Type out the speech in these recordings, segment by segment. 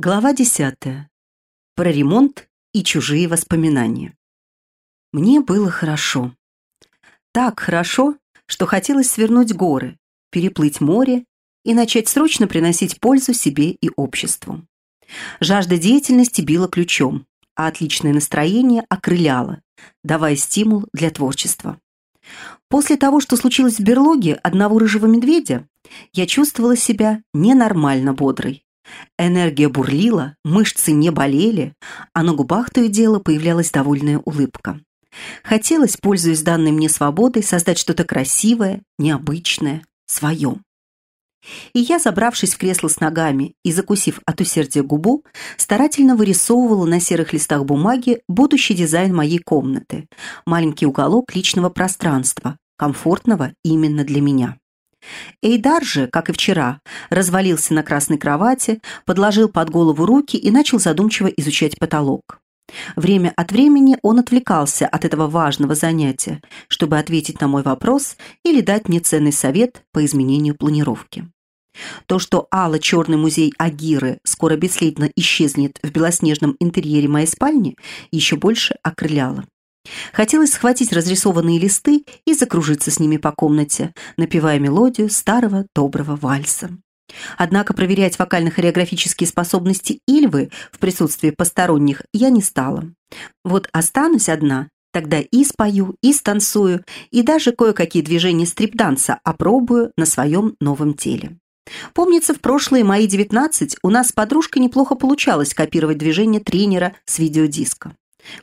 Глава десятая. Про ремонт и чужие воспоминания. Мне было хорошо. Так хорошо, что хотелось свернуть горы, переплыть море и начать срочно приносить пользу себе и обществу. Жажда деятельности била ключом, а отличное настроение окрыляло, давая стимул для творчества. После того, что случилось в берлоге одного рыжего медведя, я чувствовала себя ненормально бодрой. Энергия бурлила, мышцы не болели, а на губах то и дело появлялась довольная улыбка. Хотелось, пользуясь данной мне свободой, создать что-то красивое, необычное, свое. И я, забравшись в кресло с ногами и закусив от усердия губу, старательно вырисовывала на серых листах бумаги будущий дизайн моей комнаты, маленький уголок личного пространства, комфортного именно для меня. Эйдар же, как и вчера, развалился на красной кровати, подложил под голову руки и начал задумчиво изучать потолок. Время от времени он отвлекался от этого важного занятия, чтобы ответить на мой вопрос или дать мне ценный совет по изменению планировки. То, что Алла-черный музей Агиры скоро бесследно исчезнет в белоснежном интерьере моей спальни, еще больше окрыляло. Хотелось схватить разрисованные листы и закружиться с ними по комнате, напевая мелодию старого доброго вальса. Однако проверять вокально-хореографические способности Ильвы в присутствии посторонних я не стала. Вот останусь одна, тогда и спою, и станцую, и даже кое-какие движения стрип-данса опробую на своем новом теле. Помнится, в прошлые мои 19 у нас с подружкой неплохо получалось копировать движения тренера с видеодиска.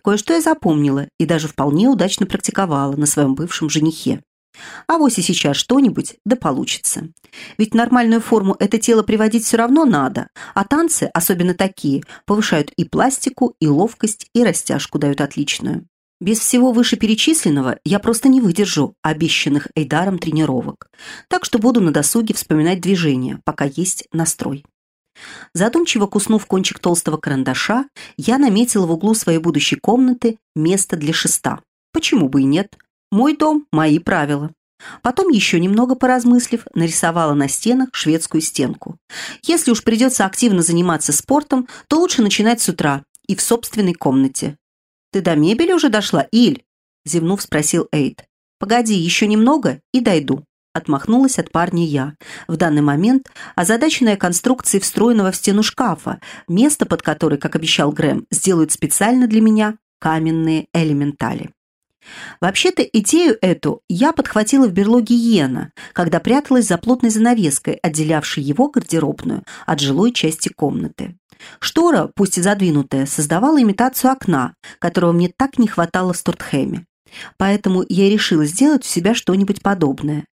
Кое-что я запомнила и даже вполне удачно практиковала на своем бывшем женихе. А вось и сейчас что-нибудь да получится. Ведь нормальную форму это тело приводить все равно надо, а танцы, особенно такие, повышают и пластику, и ловкость, и растяжку дают отличную. Без всего вышеперечисленного я просто не выдержу обещанных Эйдаром тренировок, так что буду на досуге вспоминать движения, пока есть настрой. Задумчиво куснув кончик толстого карандаша, я наметила в углу своей будущей комнаты место для шеста. Почему бы и нет? Мой дом – мои правила. Потом, еще немного поразмыслив, нарисовала на стенах шведскую стенку. Если уж придется активно заниматься спортом, то лучше начинать с утра и в собственной комнате. «Ты до мебели уже дошла, Иль?» – зевнув, спросил Эйд. «Погоди, еще немного и дойду». Отмахнулась от парня я. В данный момент озадаченная конструкцией встроенного в стену шкафа, место под которое, как обещал Грэм, сделают специально для меня каменные элементали. Вообще-то идею эту я подхватила в берлоге Йена, когда пряталась за плотной занавеской, отделявшей его гардеробную от жилой части комнаты. Штора, пусть и задвинутая, создавала имитацию окна, которого мне так не хватало в Стортхэме. Поэтому я решила сделать у себя что-нибудь подобное.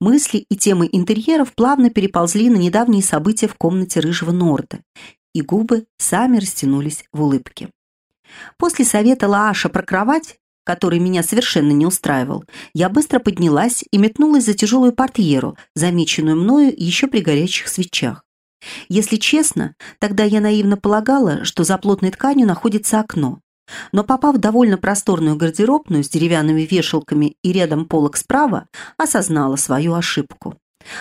Мысли и темы интерьеров плавно переползли на недавние события в комнате Рыжего Норда, и губы сами растянулись в улыбке. После совета Лааша про кровать, который меня совершенно не устраивал, я быстро поднялась и метнулась за тяжелую портьеру, замеченную мною еще при горячих свечах. Если честно, тогда я наивно полагала, что за плотной тканью находится окно, но попав в довольно просторную гардеробную с деревянными вешалками и рядом полок справа, осознала свою ошибку.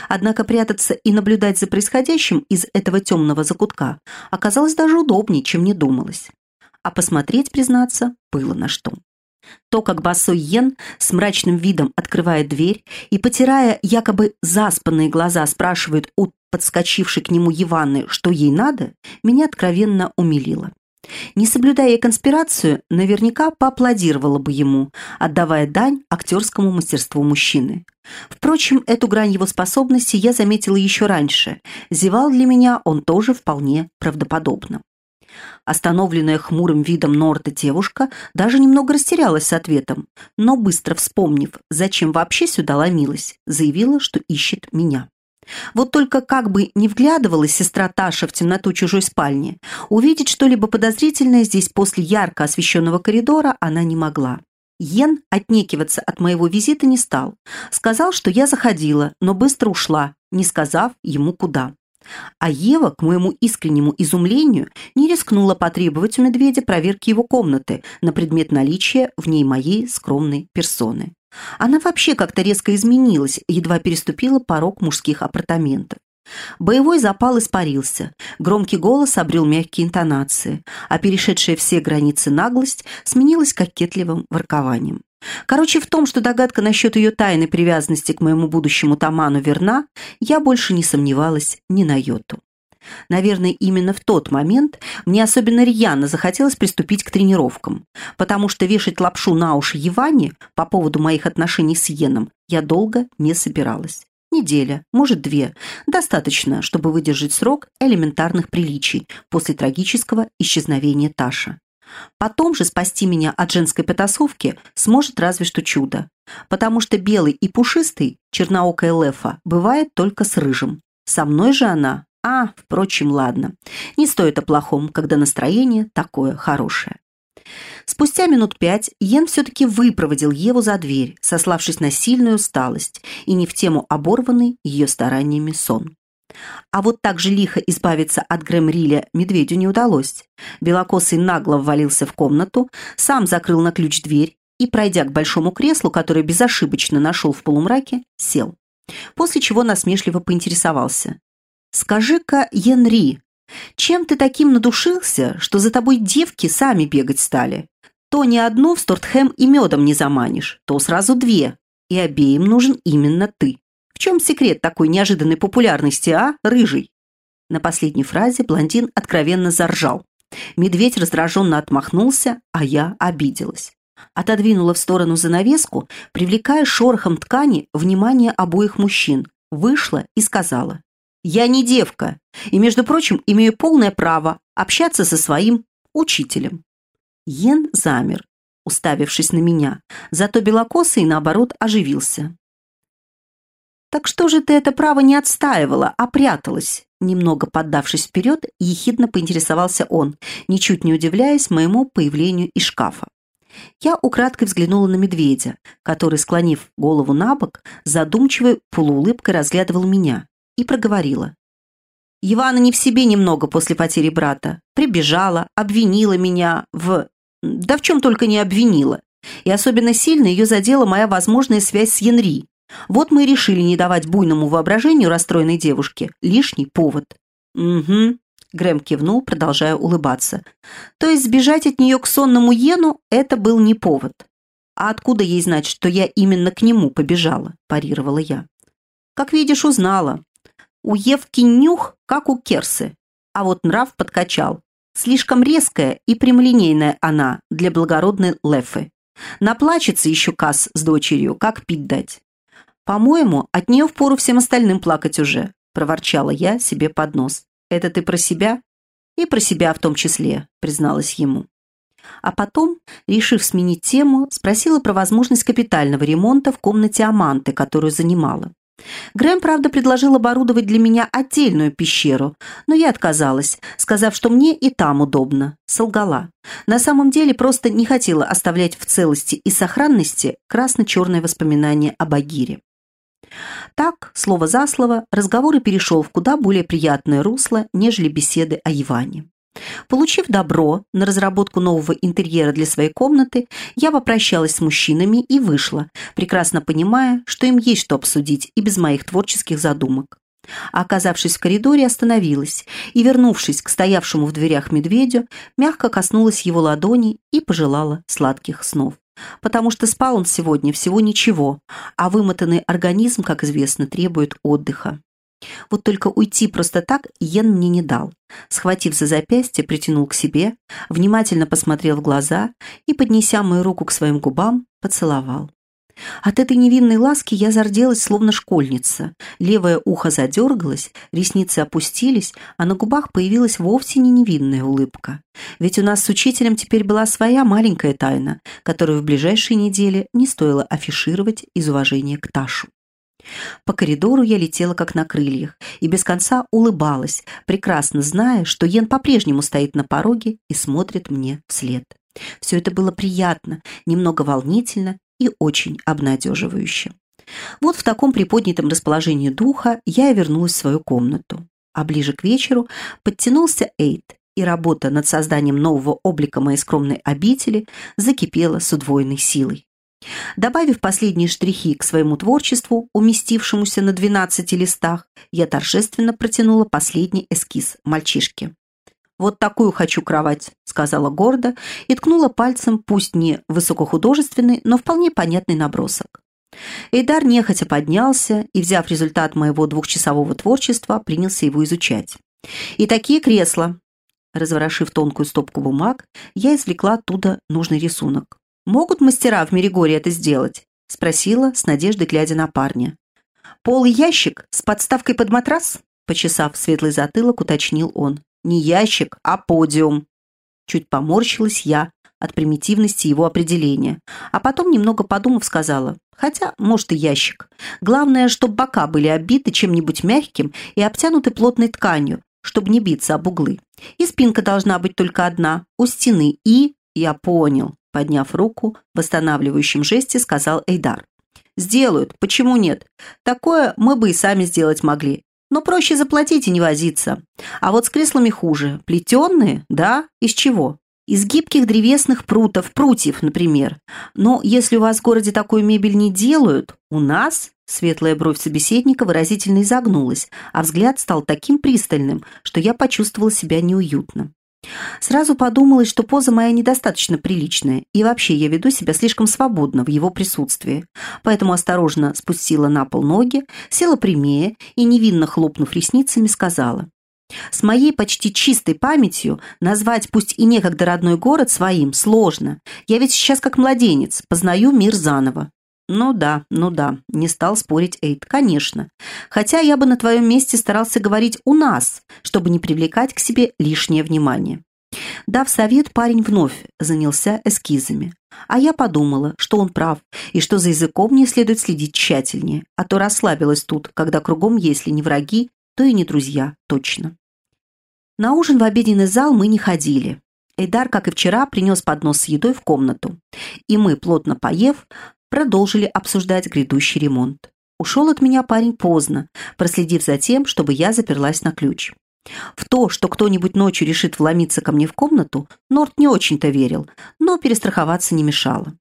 Однако прятаться и наблюдать за происходящим из этого темного закутка оказалось даже удобнее, чем не думалось. А посмотреть, признаться, было на что. То, как босой Йен с мрачным видом открывает дверь и, потирая якобы заспанные глаза, спрашивает у подскочившей к нему Иваны, что ей надо, меня откровенно умилило. Не соблюдая конспирацию, наверняка поаплодировала бы ему, отдавая дань актерскому мастерству мужчины. Впрочем, эту грань его способности я заметила еще раньше. Зевал для меня он тоже вполне правдоподобно. Остановленная хмурым видом Норта девушка даже немного растерялась с ответом, но быстро вспомнив, зачем вообще сюда ломилась, заявила, что ищет меня. Вот только как бы не вглядывалась сестра Таша в темноту чужой спальни, увидеть что-либо подозрительное здесь после ярко освещенного коридора она не могла. Йен отнекиваться от моего визита не стал. Сказал, что я заходила, но быстро ушла, не сказав ему куда. А Ева, к моему искреннему изумлению, не рискнула потребовать у медведя проверки его комнаты на предмет наличия в ней моей скромной персоны. Она вообще как-то резко изменилась, едва переступила порог мужских апартаментов. Боевой запал испарился, громкий голос обрел мягкие интонации, а перешедшая все границы наглость сменилась кокетливым воркованием. Короче, в том, что догадка насчет ее тайной привязанности к моему будущему Таману верна, я больше не сомневалась ни на йоту. Наверное, именно в тот момент мне особенно рьяно захотелось приступить к тренировкам, потому что вешать лапшу на уши Еване по поводу моих отношений с Йеном я долго не собиралась. Неделя, может две, достаточно, чтобы выдержать срок элементарных приличий после трагического исчезновения Таша. Потом же спасти меня от женской потасовки сможет разве что чудо, потому что белый и пушистый, черноокая Лефа, бывает только с рыжим. Со мной же она а, впрочем, ладно. Не стоит о плохом, когда настроение такое хорошее. Спустя минут пять Йен все-таки выпроводил Еву за дверь, сославшись на сильную усталость и не в тему оборванный ее стараниями сон. А вот так же лихо избавиться от Грэмриля медведю не удалось. Белокосый нагло ввалился в комнату, сам закрыл на ключ дверь и, пройдя к большому креслу, которое безошибочно нашел в полумраке, сел. После чего насмешливо поинтересовался. «Скажи-ка, Енри, чем ты таким надушился, что за тобой девки сами бегать стали? То ни одну в Стортхэм и медом не заманишь, то сразу две, и обеим нужен именно ты. В чем секрет такой неожиданной популярности, а, рыжий?» На последней фразе блондин откровенно заржал. Медведь раздраженно отмахнулся, а я обиделась. Отодвинула в сторону занавеску, привлекая шорохом ткани внимание обоих мужчин, вышла и сказала. Я не девка, и, между прочим, имею полное право общаться со своим учителем». Йен замер, уставившись на меня, зато белокосый, наоборот, оживился. «Так что же ты это право не отстаивала, а пряталась?» Немного поддавшись вперед, ехидно поинтересовался он, ничуть не удивляясь моему появлению из шкафа. Я украдкой взглянула на медведя, который, склонив голову на бок, задумчивой полуулыбкой разглядывал меня, и проговорила. Ивана не в себе немного после потери брата. Прибежала, обвинила меня в... Да в чем только не обвинила. И особенно сильно ее задела моя возможная связь с Янри. Вот мы и решили не давать буйному воображению расстроенной девушке лишний повод. «Угу», — Грэм кивнул, продолжая улыбаться. «То есть сбежать от нее к сонному Йену — это был не повод. А откуда ей знать, что я именно к нему побежала?» – парировала я. «Как видишь, узнала. У Евки нюх, как у Керсы, а вот нрав подкачал. Слишком резкая и прямолинейная она для благородной Лефы. Наплачется еще Касс с дочерью, как пить дать. «По-моему, от нее впору всем остальным плакать уже», – проворчала я себе под нос. «Это ты про себя?» «И про себя в том числе», – призналась ему. А потом, решив сменить тему, спросила про возможность капитального ремонта в комнате Аманты, которую занимала. Грэм, правда, предложил оборудовать для меня отдельную пещеру, но я отказалась, сказав, что мне и там удобно. Солгала. На самом деле просто не хотела оставлять в целости и сохранности красно-черное воспоминание о Багире. Так, слово за слово, разговор и перешел в куда более приятное русло, нежели беседы о Иване. Получив добро на разработку нового интерьера для своей комнаты, я попрощалась с мужчинами и вышла, прекрасно понимая, что им есть что обсудить и без моих творческих задумок. Оказавшись в коридоре, остановилась и, вернувшись к стоявшему в дверях медведю, мягко коснулась его ладони и пожелала сладких снов. Потому что спал он сегодня всего ничего, а вымотанный организм, как известно, требует отдыха. Вот только уйти просто так Йен мне не дал. Схватив за запястье, притянул к себе, внимательно посмотрел в глаза и, поднеся мою руку к своим губам, поцеловал. От этой невинной ласки я зарделась, словно школьница. Левое ухо задергалось, ресницы опустились, а на губах появилась вовсе не невинная улыбка. Ведь у нас с учителем теперь была своя маленькая тайна, которую в ближайшие недели не стоило афишировать из уважения к Ташу. По коридору я летела как на крыльях и без конца улыбалась, прекрасно зная, что Йен по-прежнему стоит на пороге и смотрит мне вслед. Все это было приятно, немного волнительно и очень обнадеживающе. Вот в таком приподнятом расположении духа я и вернулась в свою комнату. А ближе к вечеру подтянулся Эйд, и работа над созданием нового облика моей скромной обители закипела с удвоенной силой. Добавив последние штрихи к своему творчеству, уместившемуся на 12 листах, я торжественно протянула последний эскиз мальчишки. «Вот такую хочу кровать», — сказала гордо и ткнула пальцем, пусть не высокохудожественный, но вполне понятный набросок. Эйдар нехотя поднялся и, взяв результат моего двухчасового творчества, принялся его изучать. «И такие кресла». Разворошив тонкую стопку бумаг, я извлекла оттуда нужный рисунок. «Могут мастера в Меригоре это сделать?» — спросила, с надеждой глядя на парня. «Полый ящик с подставкой под матрас?» Почесав светлый затылок, уточнил он. «Не ящик, а подиум». Чуть поморщилась я от примитивности его определения, а потом, немного подумав, сказала, хотя, может, и ящик. Главное, чтобы бока были обиты чем-нибудь мягким и обтянуты плотной тканью, чтобы не биться об углы. И спинка должна быть только одна, у стены, и... Я понял, подняв руку, в восстанавливающем жесте сказал Эйдар. «Сделают, почему нет? Такое мы бы и сами сделать могли. Но проще заплатить и не возиться. А вот с креслами хуже. Плетенные, да? Из чего? Из гибких древесных прутов, прутьев, например. Но если у вас в городе такую мебель не делают, у нас светлая бровь собеседника выразительно изогнулась, а взгляд стал таким пристальным, что я почувствовала себя неуютно. Сразу подумалось, что поза моя недостаточно приличная, и вообще я веду себя слишком свободно в его присутствии. Поэтому осторожно спустила на пол ноги, села прямее и, невинно хлопнув ресницами, сказала. С моей почти чистой памятью назвать пусть и некогда родной город своим сложно. Я ведь сейчас как младенец, познаю мир заново. Ну да, ну да, не стал спорить Эйд, конечно. Хотя я бы на твоем месте старался говорить «у нас», чтобы не привлекать к себе лишнее внимание. Дав совет, парень вновь занялся эскизами. А я подумала, что он прав, и что за языком мне следует следить тщательнее, а то расслабилась тут, когда кругом, если не враги, то и не друзья, точно. На ужин в обеденный зал мы не ходили. Эйдар, как и вчера, принес поднос с едой в комнату. И мы, плотно поев, продолжили обсуждать грядущий ремонт. Ушел от меня парень поздно, проследив за тем, чтобы я заперлась на ключ. В то, что кто-нибудь ночью решит вломиться ко мне в комнату, Норт не очень-то верил, но перестраховаться не мешало.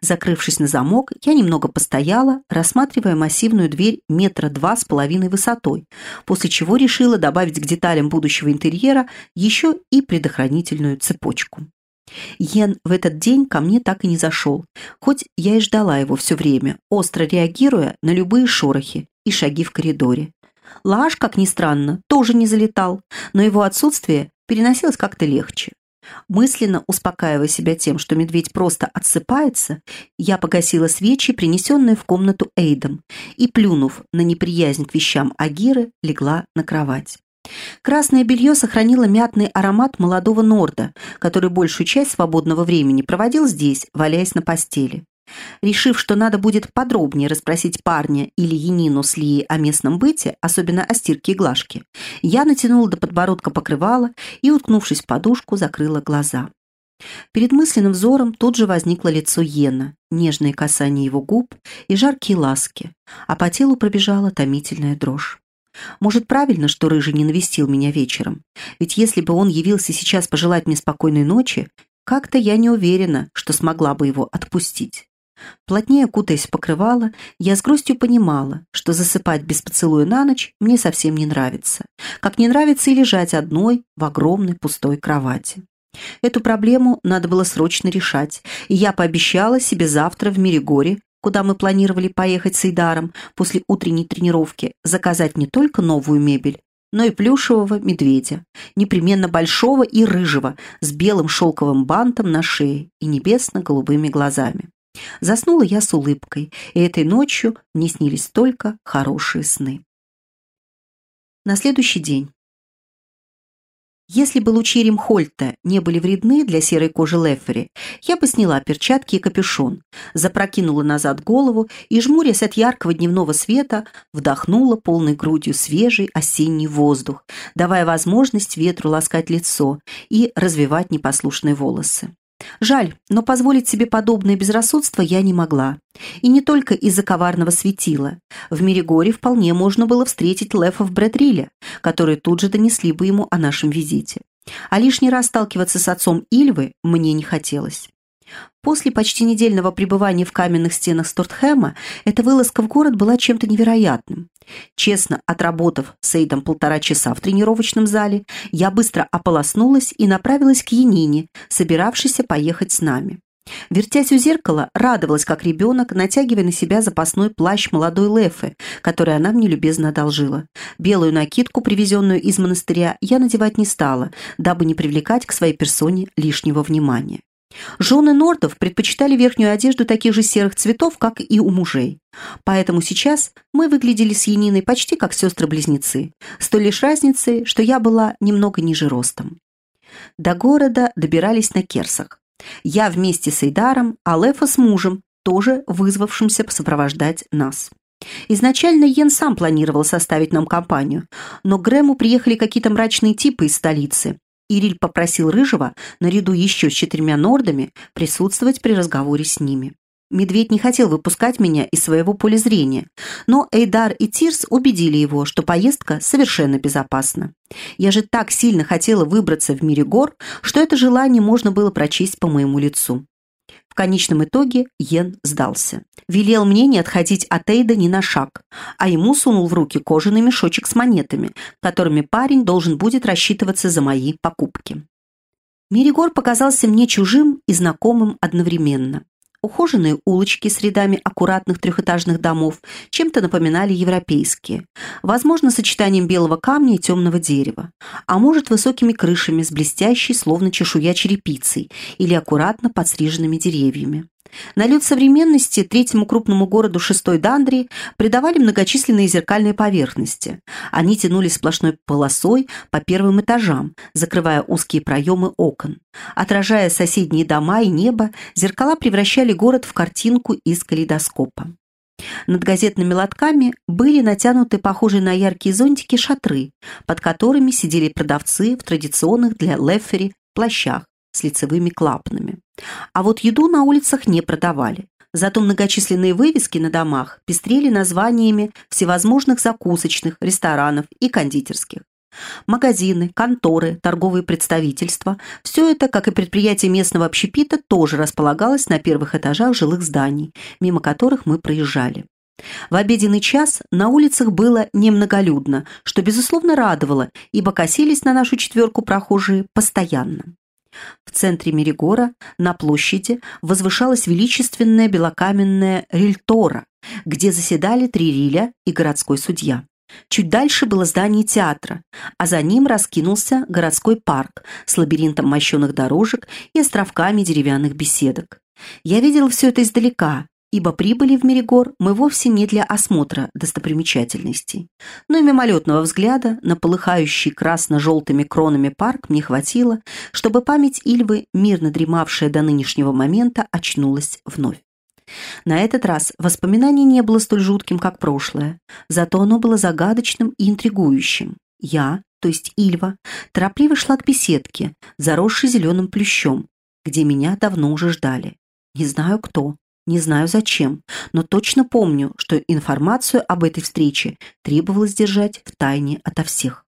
Закрывшись на замок, я немного постояла, рассматривая массивную дверь метра два с половиной высотой, после чего решила добавить к деталям будущего интерьера еще и предохранительную цепочку. Йен в этот день ко мне так и не зашел, хоть я и ждала его все время, остро реагируя на любые шорохи и шаги в коридоре. Лаш, как ни странно, тоже не залетал, но его отсутствие переносилось как-то легче. Мысленно успокаивая себя тем, что медведь просто отсыпается, я погасила свечи, принесенные в комнату Эйдом, и, плюнув на неприязнь к вещам Агиры, легла на кровать. Красное белье сохранило мятный аромат молодого Норда, который большую часть свободного времени проводил здесь, валяясь на постели. Решив, что надо будет подробнее расспросить парня или Янину с Лией о местном быте, особенно о стирке и глажке, я натянула до подбородка покрывало и, уткнувшись в подушку, закрыла глаза. Перед мысленным взором тут же возникло лицо Йена, нежные касания его губ и жаркие ласки, а по телу пробежала томительная дрожь. Может, правильно, что Рыжий не навестил меня вечером? Ведь если бы он явился сейчас пожелать мне спокойной ночи, как-то я не уверена, что смогла бы его отпустить. Плотнее кутаясь в покрывало, я с грустью понимала, что засыпать без поцелуя на ночь мне совсем не нравится. Как не нравится и лежать одной в огромной пустой кровати. Эту проблему надо было срочно решать, и я пообещала себе завтра в Миригоре, куда мы планировали поехать с Идаром после утренней тренировки, заказать не только новую мебель, но и плюшевого медведя, непременно большого и рыжего, с белым шелковым бантом на шее и небесно-голубыми глазами. Заснула я с улыбкой, и этой ночью мне снились только хорошие сны. На следующий день. Если бы лучи Римхольта не были вредны для серой кожи Леффери, я бы сняла перчатки и капюшон, запрокинула назад голову и, жмурясь от яркого дневного света, вдохнула полной грудью свежий осенний воздух, давая возможность ветру ласкать лицо и развивать непослушные волосы. Жаль, но позволить себе подобное безрассудство я не могла. И не только из-за коварного светила. В мире горе вполне можно было встретить Лефов Брэдриля, которые тут же донесли бы ему о нашем визите. А лишний раз сталкиваться с отцом Ильвы мне не хотелось. После почти недельного пребывания в каменных стенах Стортхэма эта вылазка в город была чем-то невероятным. Честно отработав с Эйдом полтора часа в тренировочном зале, я быстро ополоснулась и направилась к Янине, собиравшейся поехать с нами. Вертясь у зеркала, радовалась, как ребенок, натягивая на себя запасной плащ молодой Лефы, который она мне любезно одолжила. Белую накидку, привезенную из монастыря, я надевать не стала, дабы не привлекать к своей персоне лишнего внимания. Жены нордов предпочитали верхнюю одежду таких же серых цветов, как и у мужей. Поэтому сейчас мы выглядели с Яниной почти как сестры-близнецы, с той лишь разницей, что я была немного ниже ростом. До города добирались на керсах. Я вместе с Эйдаром, а Лефа с мужем, тоже вызвавшимся сопровождать нас. Изначально Йен сам планировал составить нам компанию, но к Грэму приехали какие-то мрачные типы из столицы, Ириль попросил Рыжего, наряду еще с четырьмя нордами, присутствовать при разговоре с ними. Медведь не хотел выпускать меня из своего поля зрения, но Эйдар и Тирс убедили его, что поездка совершенно безопасна. Я же так сильно хотела выбраться в мире гор, что это желание можно было прочесть по моему лицу конечном итоге Йен сдался. Велел мне не отходить от Эйда ни на шаг, а ему сунул в руки кожаный мешочек с монетами, которыми парень должен будет рассчитываться за мои покупки. Миригор показался мне чужим и знакомым одновременно. Ухоженные улочки с рядами аккуратных трехэтажных домов чем-то напоминали европейские. Возможно, сочетанием белого камня и темного дерева. А может, высокими крышами с блестящей, словно чешуя черепицей или аккуратно подстриженными деревьями. Налет современности третьему крупному городу шестой Дандрии придавали многочисленные зеркальные поверхности. Они тянулись сплошной полосой по первым этажам, закрывая узкие проемы окон. Отражая соседние дома и небо, зеркала превращали город в картинку из калейдоскопа. Над газетными лотками были натянуты похожие на яркие зонтики шатры, под которыми сидели продавцы в традиционных для Леффери плащах с лицевыми клапанами. А вот еду на улицах не продавали. Зато многочисленные вывески на домах пестрели названиями всевозможных закусочных, ресторанов и кондитерских. Магазины, конторы, торговые представительства – все это, как и предприятие местного общепита, тоже располагалось на первых этажах жилых зданий, мимо которых мы проезжали. В обеденный час на улицах было немноголюдно, что, безусловно, радовало, ибо косились на нашу четверку прохожие постоянно. В центре Меригора, на площади, возвышалась величественная белокаменная рильтора, где заседали три риля и городской судья. Чуть дальше было здание театра, а за ним раскинулся городской парк с лабиринтом мощеных дорожек и островками деревянных беседок. Я видел все это издалека, ибо прибыли в Меригор мы вовсе не для осмотра достопримечательностей. Но и мимолетного взгляда на полыхающий красно-желтыми кронами парк мне хватило, чтобы память Ильвы, мирно дремавшая до нынешнего момента, очнулась вновь. На этот раз воспоминание не было столь жутким, как прошлое, зато оно было загадочным и интригующим. Я, то есть Ильва, торопливо шла к беседке, заросшей зеленым плющом, где меня давно уже ждали. Не знаю кто, не знаю зачем, но точно помню, что информацию об этой встрече требовалось держать в тайне ото всех.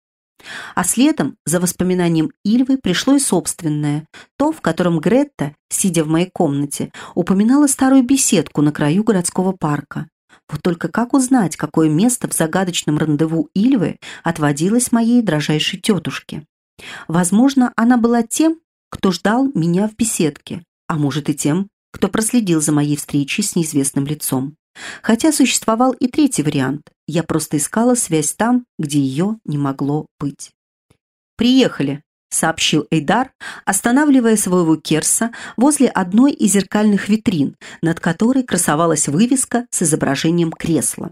А следом за воспоминанием Ильвы пришло и собственное, то, в котором Гретта, сидя в моей комнате, упоминала старую беседку на краю городского парка. Вот только как узнать, какое место в загадочном рандеву Ильвы отводилось моей дрожайшей тетушке? Возможно, она была тем, кто ждал меня в беседке, а может и тем, кто проследил за моей встречей с неизвестным лицом. Хотя существовал и третий вариант. Я просто искала связь там, где ее не могло быть. «Приехали», — сообщил Эйдар, останавливая своего керса возле одной из зеркальных витрин, над которой красовалась вывеска с изображением кресла.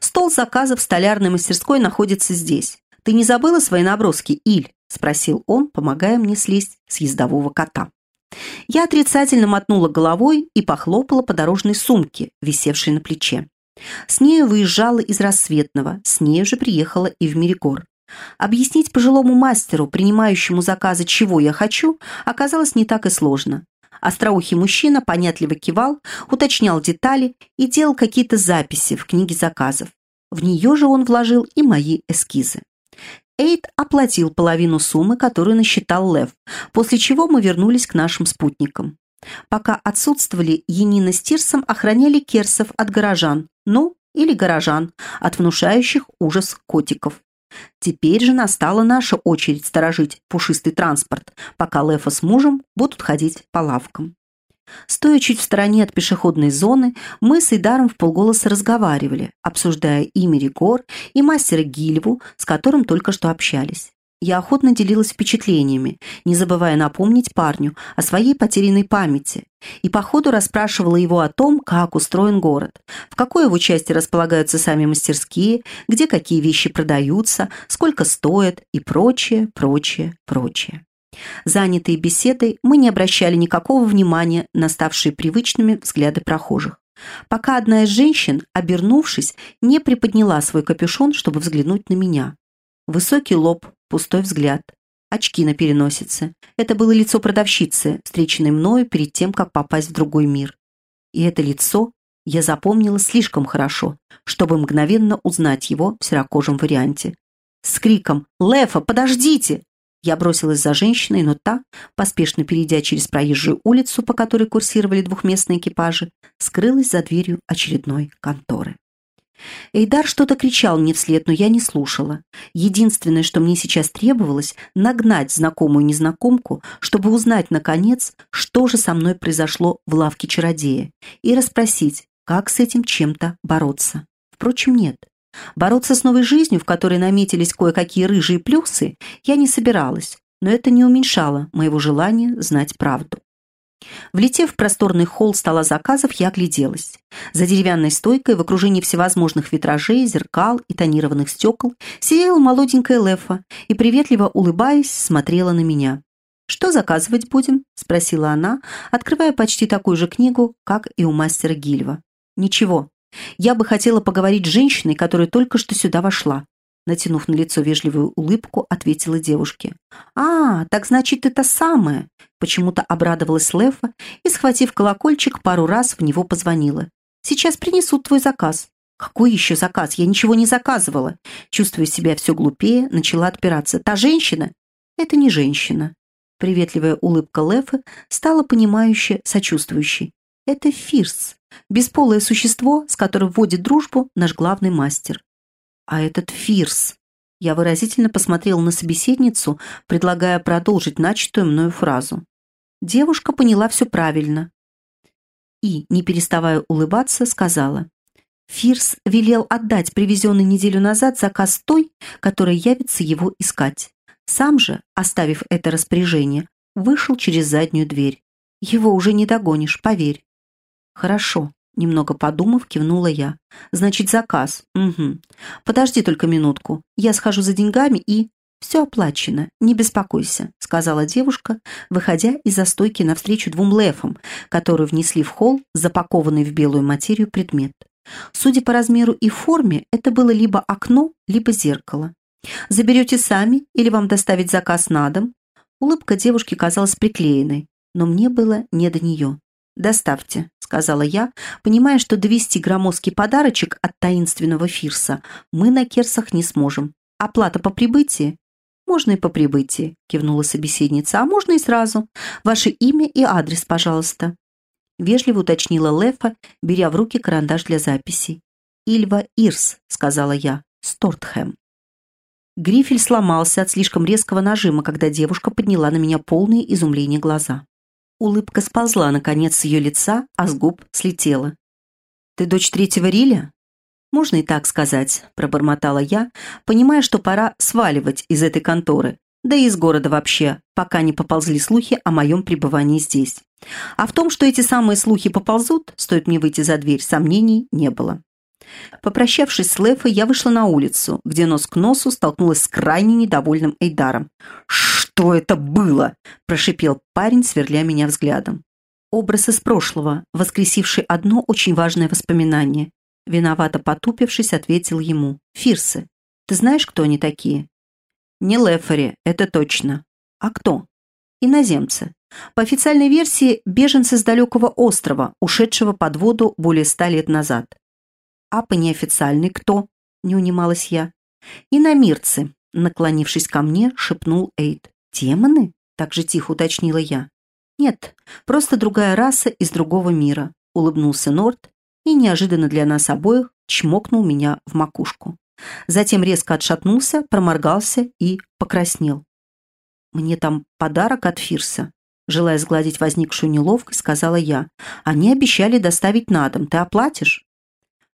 «Стол заказов в столярной мастерской находится здесь. Ты не забыла свои наброски, Иль?» — спросил он, помогая мне слезть с ездового кота. Я отрицательно мотнула головой и похлопала по дорожной сумке, висевшей на плече. С нею выезжала из Рассветного, с нею же приехала и в Мерегор. Объяснить пожилому мастеру, принимающему заказы, чего я хочу, оказалось не так и сложно. Остроухий мужчина понятливо кивал, уточнял детали и делал какие-то записи в книге заказов. В нее же он вложил и мои эскизы. Эйд оплатил половину суммы, которую насчитал Лев, после чего мы вернулись к нашим спутникам. Пока отсутствовали, Енина с Тирсом охраняли керсов от горожан, ну, или горожан, от внушающих ужас котиков. Теперь же настала наша очередь сторожить пушистый транспорт, пока Лефа с мужем будут ходить по лавкам. Стоя чуть в стороне от пешеходной зоны, мы с Идаром в полголоса разговаривали, обсуждая имя Ригор и мастера Гильву, с которым только что общались. Я охотно делилась впечатлениями, не забывая напомнить парню о своей потерянной памяти, и по ходу расспрашивала его о том, как устроен город, в какой его части располагаются сами мастерские, где какие вещи продаются, сколько стоят и прочее, прочее, прочее. Занятые беседой, мы не обращали никакого внимания на ставшие привычными взгляды прохожих. Пока одна из женщин, обернувшись, не приподняла свой капюшон, чтобы взглянуть на меня. Высокий лоб, пустой взгляд, очки на переносице. Это было лицо продавщицы, встреченной мною перед тем, как попасть в другой мир. И это лицо я запомнила слишком хорошо, чтобы мгновенно узнать его в серокожем варианте. С криком «Лефа, подождите!» Я бросилась за женщиной, но та, поспешно перейдя через проезжую улицу, по которой курсировали двухместные экипажи, скрылась за дверью очередной конторы. Эйдар что-то кричал мне вслед, но я не слушала. Единственное, что мне сейчас требовалось, нагнать знакомую незнакомку, чтобы узнать, наконец, что же со мной произошло в лавке чародея, и расспросить, как с этим чем-то бороться. Впрочем, нет. Бороться с новой жизнью, в которой наметились кое-какие рыжие плюсы, я не собиралась, но это не уменьшало моего желания знать правду. Влетев в просторный холл стола заказов, я огляделась. За деревянной стойкой в окружении всевозможных витражей, зеркал и тонированных стекол сидела молоденькая Лефа и, приветливо улыбаясь, смотрела на меня. «Что заказывать будем?» – спросила она, открывая почти такую же книгу, как и у мастера Гильва. «Ничего, я бы хотела поговорить с женщиной, которая только что сюда вошла. Натянув на лицо вежливую улыбку, ответила девушке. «А, так значит, это самое!» Почему-то обрадовалась Лефа и, схватив колокольчик, пару раз в него позвонила. «Сейчас принесут твой заказ». «Какой еще заказ? Я ничего не заказывала». Чувствуя себя все глупее, начала отпираться. «Та женщина?» «Это не женщина». Приветливая улыбка Лефы стала понимающе сочувствующей. «Это Фирс, бесполое существо, с которым вводит дружбу наш главный мастер. А этот Фирс... Я выразительно посмотрел на собеседницу, предлагая продолжить начатую мною фразу. Девушка поняла все правильно. И, не переставая улыбаться, сказала. Фирс велел отдать привезенный неделю назад заказ той, которая явится его искать. Сам же, оставив это распоряжение, вышел через заднюю дверь. Его уже не догонишь, поверь. «Хорошо», — немного подумав, кивнула я. «Значит, заказ. Угу. Подожди только минутку. Я схожу за деньгами и...» «Все оплачено, не беспокойся», — сказала девушка, выходя из застойки навстречу двум лефам, которые внесли в холл запакованный в белую материю предмет. Судя по размеру и форме, это было либо окно, либо зеркало. «Заберете сами или вам доставить заказ на дом?» Улыбка девушки казалась приклеенной, но мне было не до нее. «Доставьте», — сказала я, понимая, что довести громоздкий подарочек от таинственного Фирса мы на Керсах не сможем. «Оплата по прибытии?» «Можно и по прибытии», — кивнула собеседница, «а можно и сразу. Ваше имя и адрес, пожалуйста». Вежливо уточнила Лефа, беря в руки карандаш для записей. «Ильва Ирс», — сказала я, — «Стортхэм». Грифель сломался от слишком резкого нажима, когда девушка подняла на меня полные изумления глаза. Улыбка сползла, наконец, с ее лица, а с губ слетела. «Ты дочь третьего Риля?» «Можно и так сказать», – пробормотала я, понимая, что пора сваливать из этой конторы, да и из города вообще, пока не поползли слухи о моем пребывании здесь. А в том, что эти самые слухи поползут, стоит мне выйти за дверь, сомнений не было. Попрощавшись с Лефой, я вышла на улицу, где нос к носу столкнулась с крайне недовольным Эйдаром. «Что это было?» – прошипел парень, сверля меня взглядом. Образ из прошлого, воскресивший одно очень важное воспоминание. Виновато потупившись, ответил ему. «Фирсы. Ты знаешь, кто они такие?» «Не Лефори, это точно. А кто?» «Иноземцы. По официальной версии, беженцы с далекого острова, ушедшего под воду более ста лет назад. «А по неофициальной кто?» – не унималась я. «Иномирцы», – наклонившись ко мне, шепнул Эйд. «Демоны?» – так же тихо уточнила я. «Нет, просто другая раса из другого мира», — улыбнулся Норт и неожиданно для нас обоих чмокнул меня в макушку. Затем резко отшатнулся, проморгался и покраснел. «Мне там подарок от Фирса», желая сгладить возникшую неловкость, сказала я. «Они обещали доставить на дом. Ты оплатишь?»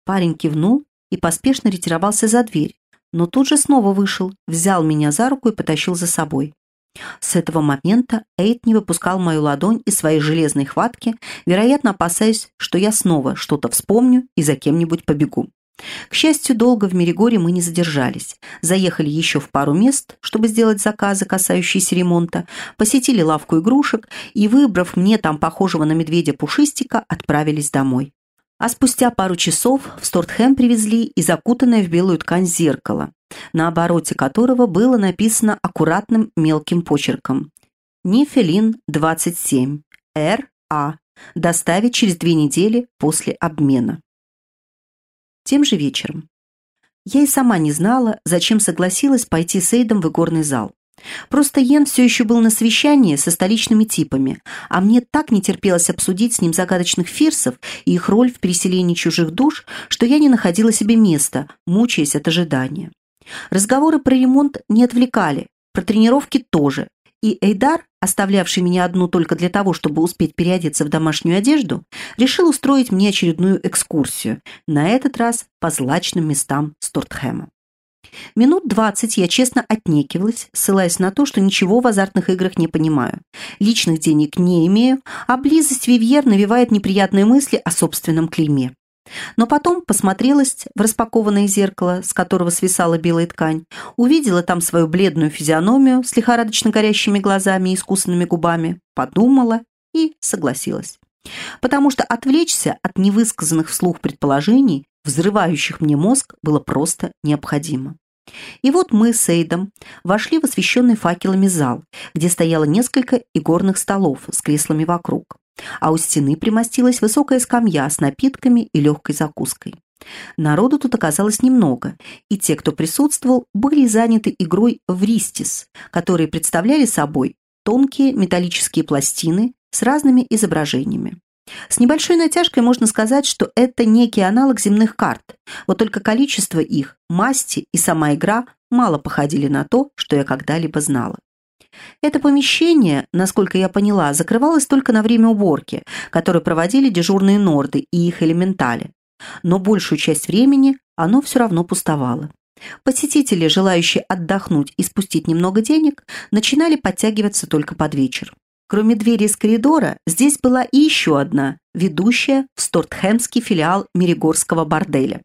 Парень кивнул и поспешно ретировался за дверь, но тут же снова вышел, взял меня за руку и потащил за собой. С этого момента Эйд не выпускал мою ладонь из своей железной хватки, вероятно, опасаясь, что я снова что-то вспомню и за кем-нибудь побегу. К счастью, долго в Меригоре мы не задержались. Заехали еще в пару мест, чтобы сделать заказы, касающиеся ремонта, посетили лавку игрушек и, выбрав мне там похожего на медведя пушистика, отправились домой. А спустя пару часов в Стортхэм привезли и закутанное в белую ткань зеркало, на обороте которого было написано аккуратным мелким почерком «Нефелин 27, Р.А. Доставить через две недели после обмена». Тем же вечером. Я и сама не знала, зачем согласилась пойти с Эйдом в игорный зал. Просто Йен все еще был на совещании со столичными типами, а мне так не терпелось обсудить с ним загадочных фирсов и их роль в переселении чужих душ, что я не находила себе места, мучаясь от ожидания. Разговоры про ремонт не отвлекали, про тренировки тоже, и Эйдар, оставлявший меня одну только для того, чтобы успеть переодеться в домашнюю одежду, решил устроить мне очередную экскурсию, на этот раз по злачным местам Стортхэма. Минут двадцать я честно отнекивалась, ссылаясь на то, что ничего в азартных играх не понимаю. Личных денег не имею, а близость Вивьер навевает неприятные мысли о собственном клейме. Но потом посмотрелась в распакованное зеркало, с которого свисала белая ткань, увидела там свою бледную физиономию с лихорадочно горящими глазами и искусанными губами, подумала и согласилась. Потому что отвлечься от невысказанных вслух предположений взрывающих мне мозг, было просто необходимо. И вот мы с Эйдом вошли в освещенный факелами зал, где стояло несколько игорных столов с креслами вокруг, а у стены примостилась высокая скамья с напитками и легкой закуской. Народу тут оказалось немного, и те, кто присутствовал, были заняты игрой в ристис, которые представляли собой тонкие металлические пластины с разными изображениями. С небольшой натяжкой можно сказать, что это некий аналог земных карт, вот только количество их, масти и сама игра мало походили на то, что я когда-либо знала. Это помещение, насколько я поняла, закрывалось только на время уборки, которую проводили дежурные норды и их элементали. Но большую часть времени оно все равно пустовало. Посетители, желающие отдохнуть и спустить немного денег, начинали подтягиваться только под вечер. Кроме двери из коридора, здесь была и еще одна, ведущая в Стортхемский филиал Меригорского борделя.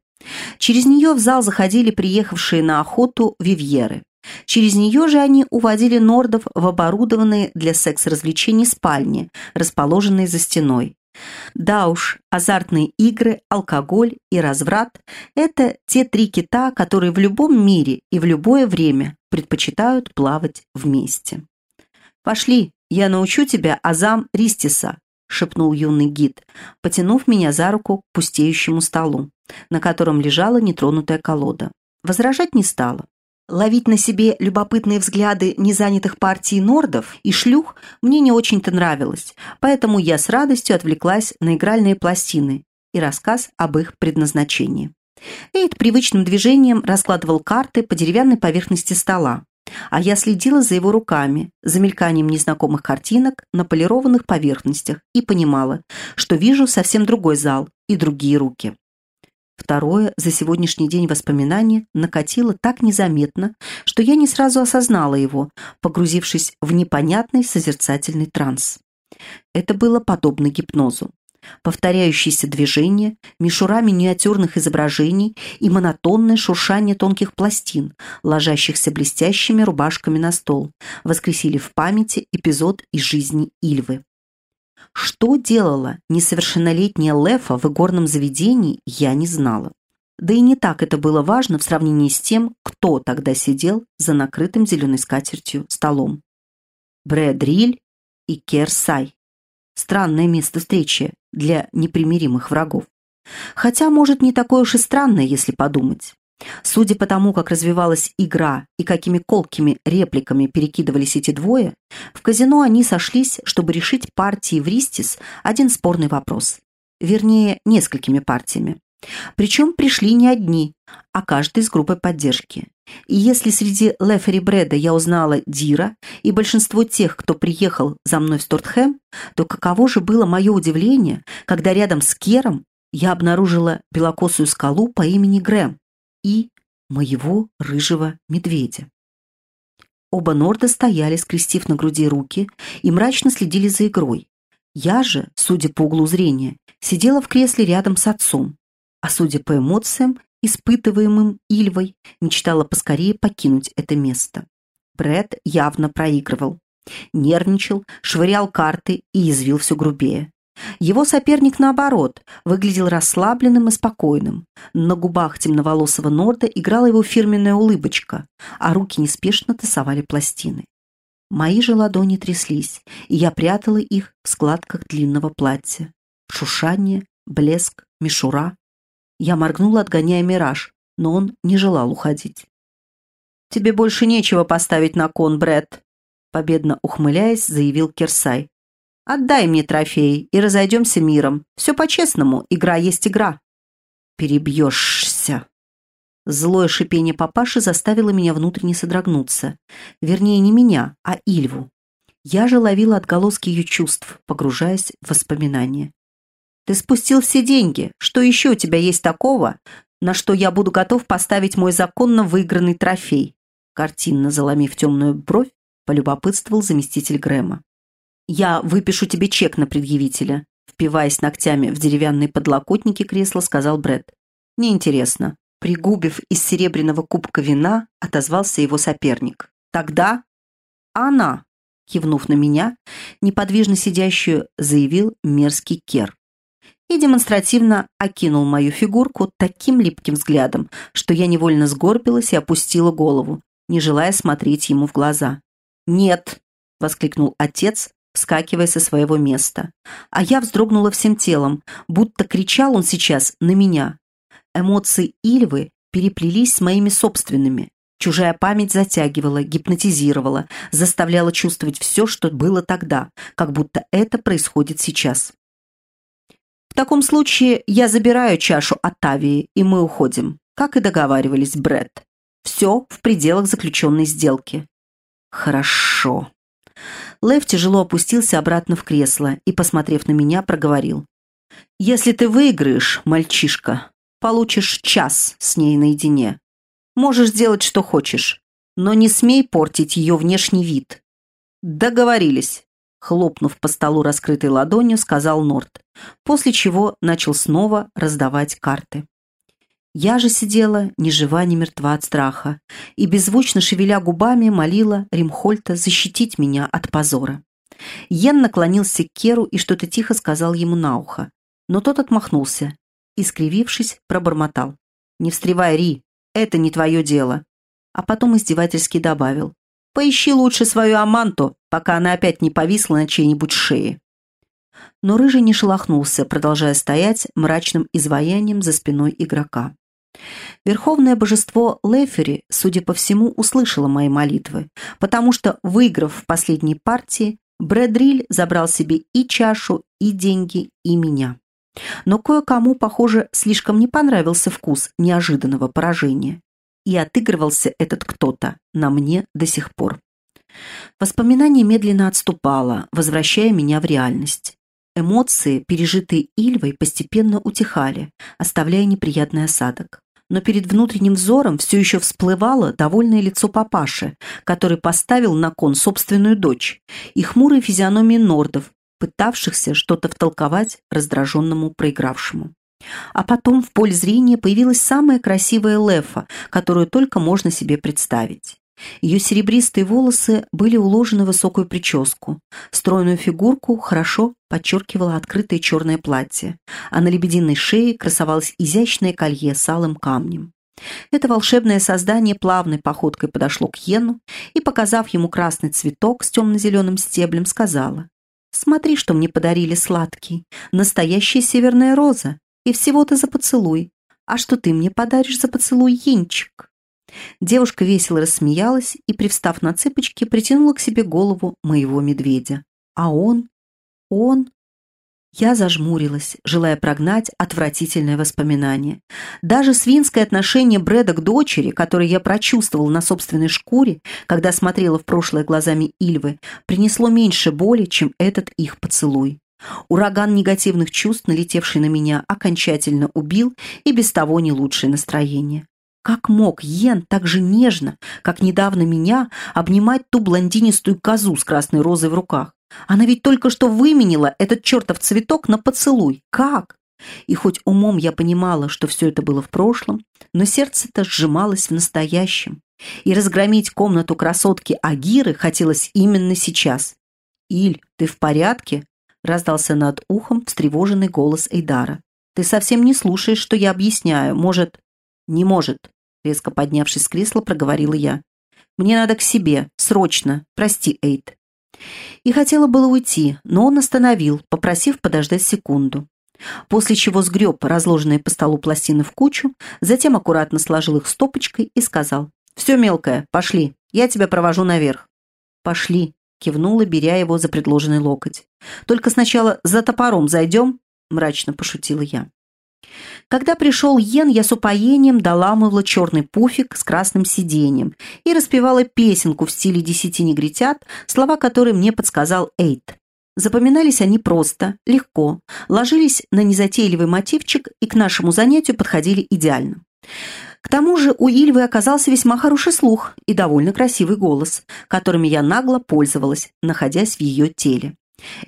Через нее в зал заходили приехавшие на охоту вивьеры. Через нее же они уводили нордов в оборудованные для секс-развлечений спальни, расположенные за стеной. Да уж, азартные игры, алкоголь и разврат – это те три кита, которые в любом мире и в любое время предпочитают плавать вместе. «Пошли, я научу тебя азам Ристиса», — шепнул юный гид, потянув меня за руку к пустеющему столу, на котором лежала нетронутая колода. Возражать не стала. Ловить на себе любопытные взгляды незанятых партий нордов и шлюх мне не очень-то нравилось, поэтому я с радостью отвлеклась на игральные пластины и рассказ об их предназначении. Эйд привычным движением раскладывал карты по деревянной поверхности стола, а я следила за его руками, за мельканием незнакомых картинок на полированных поверхностях и понимала, что вижу совсем другой зал и другие руки. Второе за сегодняшний день воспоминание накатило так незаметно, что я не сразу осознала его, погрузившись в непонятный созерцательный транс. Это было подобно гипнозу повторяющиеся движения, мишура миниатюрных изображений и монотонное шуршание тонких пластин, ложащихся блестящими рубашками на стол, воскресили в памяти эпизод из жизни Ильвы. Что делала несовершеннолетняя Лефа в игорном заведении, я не знала. Да и не так это было важно в сравнении с тем, кто тогда сидел за накрытым зеленой скатертью столом. Брэдриль и Керсай. Странное место встречи для непримиримых врагов. Хотя, может, не такое уж и странное, если подумать. Судя по тому, как развивалась игра и какими колкими репликами перекидывались эти двое, в казино они сошлись, чтобы решить партии в Ристис один спорный вопрос. Вернее, несколькими партиями. Причем пришли не одни, а каждый с группой поддержки. И если среди Лефери Брэда я узнала Дира и большинство тех, кто приехал за мной в Стортхэм, то каково же было мое удивление, когда рядом с Кером я обнаружила белокосую скалу по имени Грэм и моего рыжего медведя. Оба Норда стояли, скрестив на груди руки, и мрачно следили за игрой. Я же, судя по углу зрения, сидела в кресле рядом с отцом, а судя по эмоциям, испытываемым Ильвой, мечтала поскорее покинуть это место. Брэд явно проигрывал. Нервничал, швырял карты и язвил все грубее. Его соперник, наоборот, выглядел расслабленным и спокойным. На губах темноволосого Норда играла его фирменная улыбочка, а руки неспешно тасовали пластины. Мои же ладони тряслись, и я прятала их в складках длинного платья. Шушание, блеск, мишура. Я моргнула, отгоняя мираж, но он не желал уходить. «Тебе больше нечего поставить на кон, Брэд», победно ухмыляясь, заявил Керсай. «Отдай мне трофей и разойдемся миром. Все по-честному, игра есть игра». «Перебьешься». Злое шипение папаши заставило меня внутренне содрогнуться. Вернее, не меня, а Ильву. Я же ловила отголоски ее чувств, погружаясь в воспоминания. Ты спустил все деньги. Что еще у тебя есть такого, на что я буду готов поставить мой законно выигранный трофей?» Картинно заломив темную бровь, полюбопытствовал заместитель Грэма. «Я выпишу тебе чек на предъявителя», впиваясь ногтями в деревянные подлокотники кресла, сказал Бред. «Неинтересно». Пригубив из серебряного кубка вина, отозвался его соперник. «Тогда она», кивнув на меня, неподвижно сидящую, заявил мерзкий Кер и демонстративно окинул мою фигурку таким липким взглядом, что я невольно сгорбилась и опустила голову, не желая смотреть ему в глаза. «Нет!» — воскликнул отец, вскакивая со своего места. А я вздрогнула всем телом, будто кричал он сейчас на меня. Эмоции Ильвы переплелись с моими собственными. Чужая память затягивала, гипнотизировала, заставляла чувствовать все, что было тогда, как будто это происходит сейчас. В таком случае я забираю чашу от Тавии, и мы уходим, как и договаривались, Бред. Все в пределах заключенной сделки. Хорошо. Лев тяжело опустился обратно в кресло и, посмотрев на меня, проговорил. «Если ты выиграешь, мальчишка, получишь час с ней наедине. Можешь делать, что хочешь, но не смей портить ее внешний вид». «Договорились», — хлопнув по столу раскрытой ладонью, сказал Норт после чего начал снова раздавать карты. Я же сидела ни жива, ни мертва от страха и, беззвучно шевеля губами, молила Римхольта защитить меня от позора. Йен наклонился к Керу и что-то тихо сказал ему на ухо, но тот отмахнулся и, скривившись, пробормотал. «Не встревай, Ри, это не твое дело». А потом издевательски добавил. «Поищи лучше свою Аманту, пока она опять не повисла на чьей-нибудь шее» но Рыжий не шелохнулся, продолжая стоять мрачным изваянием за спиной игрока. Верховное божество Лефери, судя по всему, услышало мои молитвы, потому что, выиграв в последней партии, Брэдриль забрал себе и чашу, и деньги, и меня. Но кое-кому, похоже, слишком не понравился вкус неожиданного поражения. И отыгрывался этот кто-то на мне до сих пор. Воспоминание медленно отступало, возвращая меня в реальность. Эмоции, пережитые Ильвой, постепенно утихали, оставляя неприятный осадок. Но перед внутренним взором все еще всплывало довольное лицо папаши, который поставил на кон собственную дочь, и хмурые физиономии нордов, пытавшихся что-то втолковать раздраженному проигравшему. А потом в поле зрения появилась самая красивая Лефа, которую только можно себе представить. Ее серебристые волосы были уложены в высокую прическу. Стройную фигурку хорошо подчеркивало открытое черное платье, а на лебединой шее красовалось изящное колье с алым камнем. Это волшебное создание плавной походкой подошло к Йену и, показав ему красный цветок с темно-зеленым стеблем, сказала «Смотри, что мне подарили сладкий, настоящая северная роза, и всего-то за поцелуй, «А что ты мне подаришь за поцелуй, Енчик?» Девушка весело рассмеялась и, привстав на цыпочки, притянула к себе голову моего медведя. А он? Он? Я зажмурилась, желая прогнать отвратительное воспоминание. Даже свинское отношение Брэда к дочери, которое я прочувствовала на собственной шкуре, когда смотрела в прошлое глазами Ильвы, принесло меньше боли, чем этот их поцелуй. Ураган негативных чувств, налетевший на меня, окончательно убил и без того не лучшее настроение. Как мог Йен так же нежно, как недавно меня, обнимать ту блондинистую козу с красной розой в руках? Она ведь только что выменила этот чертов цветок на поцелуй. Как? И хоть умом я понимала, что все это было в прошлом, но сердце-то сжималось в настоящем. И разгромить комнату красотки Агиры хотелось именно сейчас. «Иль, ты в порядке?» — раздался над ухом встревоженный голос Эйдара. «Ты совсем не слушаешь, что я объясняю. Может...» «Не может», — резко поднявшись с кресла, проговорила я. «Мне надо к себе. Срочно. Прости, Эйд». И хотела было уйти, но он остановил, попросив подождать секунду. После чего сгреб разложенные по столу пластины в кучу, затем аккуратно сложил их стопочкой и сказал «Все, мелкое, пошли, я тебя провожу наверх». «Пошли», — кивнула, беря его за предложенный локоть. «Только сначала за топором зайдем», — мрачно пошутила я. Когда пришел Йен, я с упоением доламывала черный пуфик с красным сиденьем и распевала песенку в стиле «Десяти негритят», слова которой мне подсказал Эйт. Запоминались они просто, легко, ложились на незатейливый мотивчик и к нашему занятию подходили идеально. К тому же у Ильвы оказался весьма хороший слух и довольно красивый голос, которыми я нагло пользовалась, находясь в ее теле.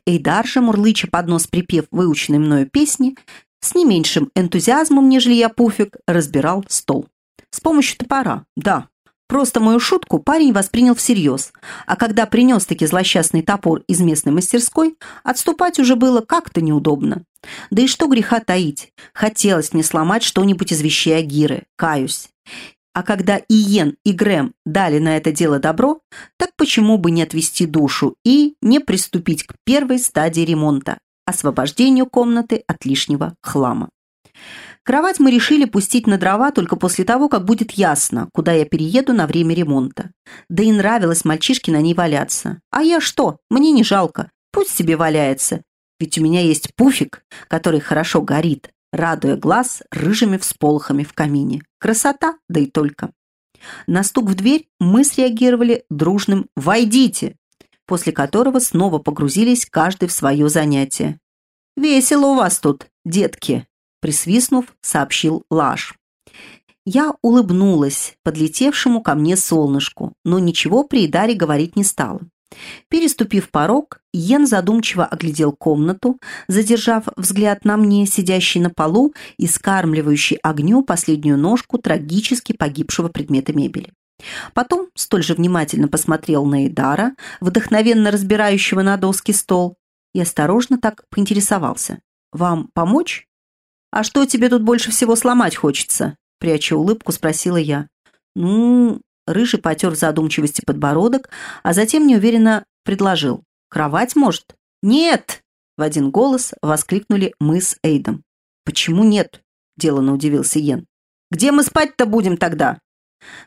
Эйдар же, мурлыча под нос припев выученной мною песни, с не меньшим энтузиазмом, нежели я пуфик, разбирал стол. С помощью топора, да. Просто мою шутку парень воспринял всерьез, а когда принес-таки злосчастный топор из местной мастерской, отступать уже было как-то неудобно. Да и что греха таить, хотелось мне сломать что-нибудь из вещей Агиры, каюсь. А когда и Йен, и Грэм дали на это дело добро, так почему бы не отвести душу и не приступить к первой стадии ремонта освобождению комнаты от лишнего хлама. Кровать мы решили пустить на дрова только после того, как будет ясно, куда я перееду на время ремонта. Да и нравилось мальчишке на ней валяться. А я что? Мне не жалко. Пусть себе валяется. Ведь у меня есть пуфик, который хорошо горит, радуя глаз рыжими всполохами в камине. Красота, да и только. На стук в дверь мы среагировали дружным «Войдите!», после которого снова погрузились каждый в свое занятие. «Весело у вас тут, детки», — присвистнув, сообщил Лаш. Я улыбнулась подлетевшему ко мне солнышку, но ничего при Идаре говорить не стала. Переступив порог, Йен задумчиво оглядел комнату, задержав взгляд на мне, сидящий на полу и скармливающий огню последнюю ножку трагически погибшего предмета мебели. Потом столь же внимательно посмотрел на Идара, вдохновенно разбирающего на доски стол, и осторожно так поинтересовался. «Вам помочь?» «А что тебе тут больше всего сломать хочется?» Пряча улыбку, спросила я. «Ну...» Рыжий потер в задумчивости подбородок, а затем неуверенно предложил. «Кровать, может?» «Нет!» В один голос воскликнули мы с Эйдом. «Почему нет?» – деланно удивился Йен. «Где мы спать-то будем тогда?»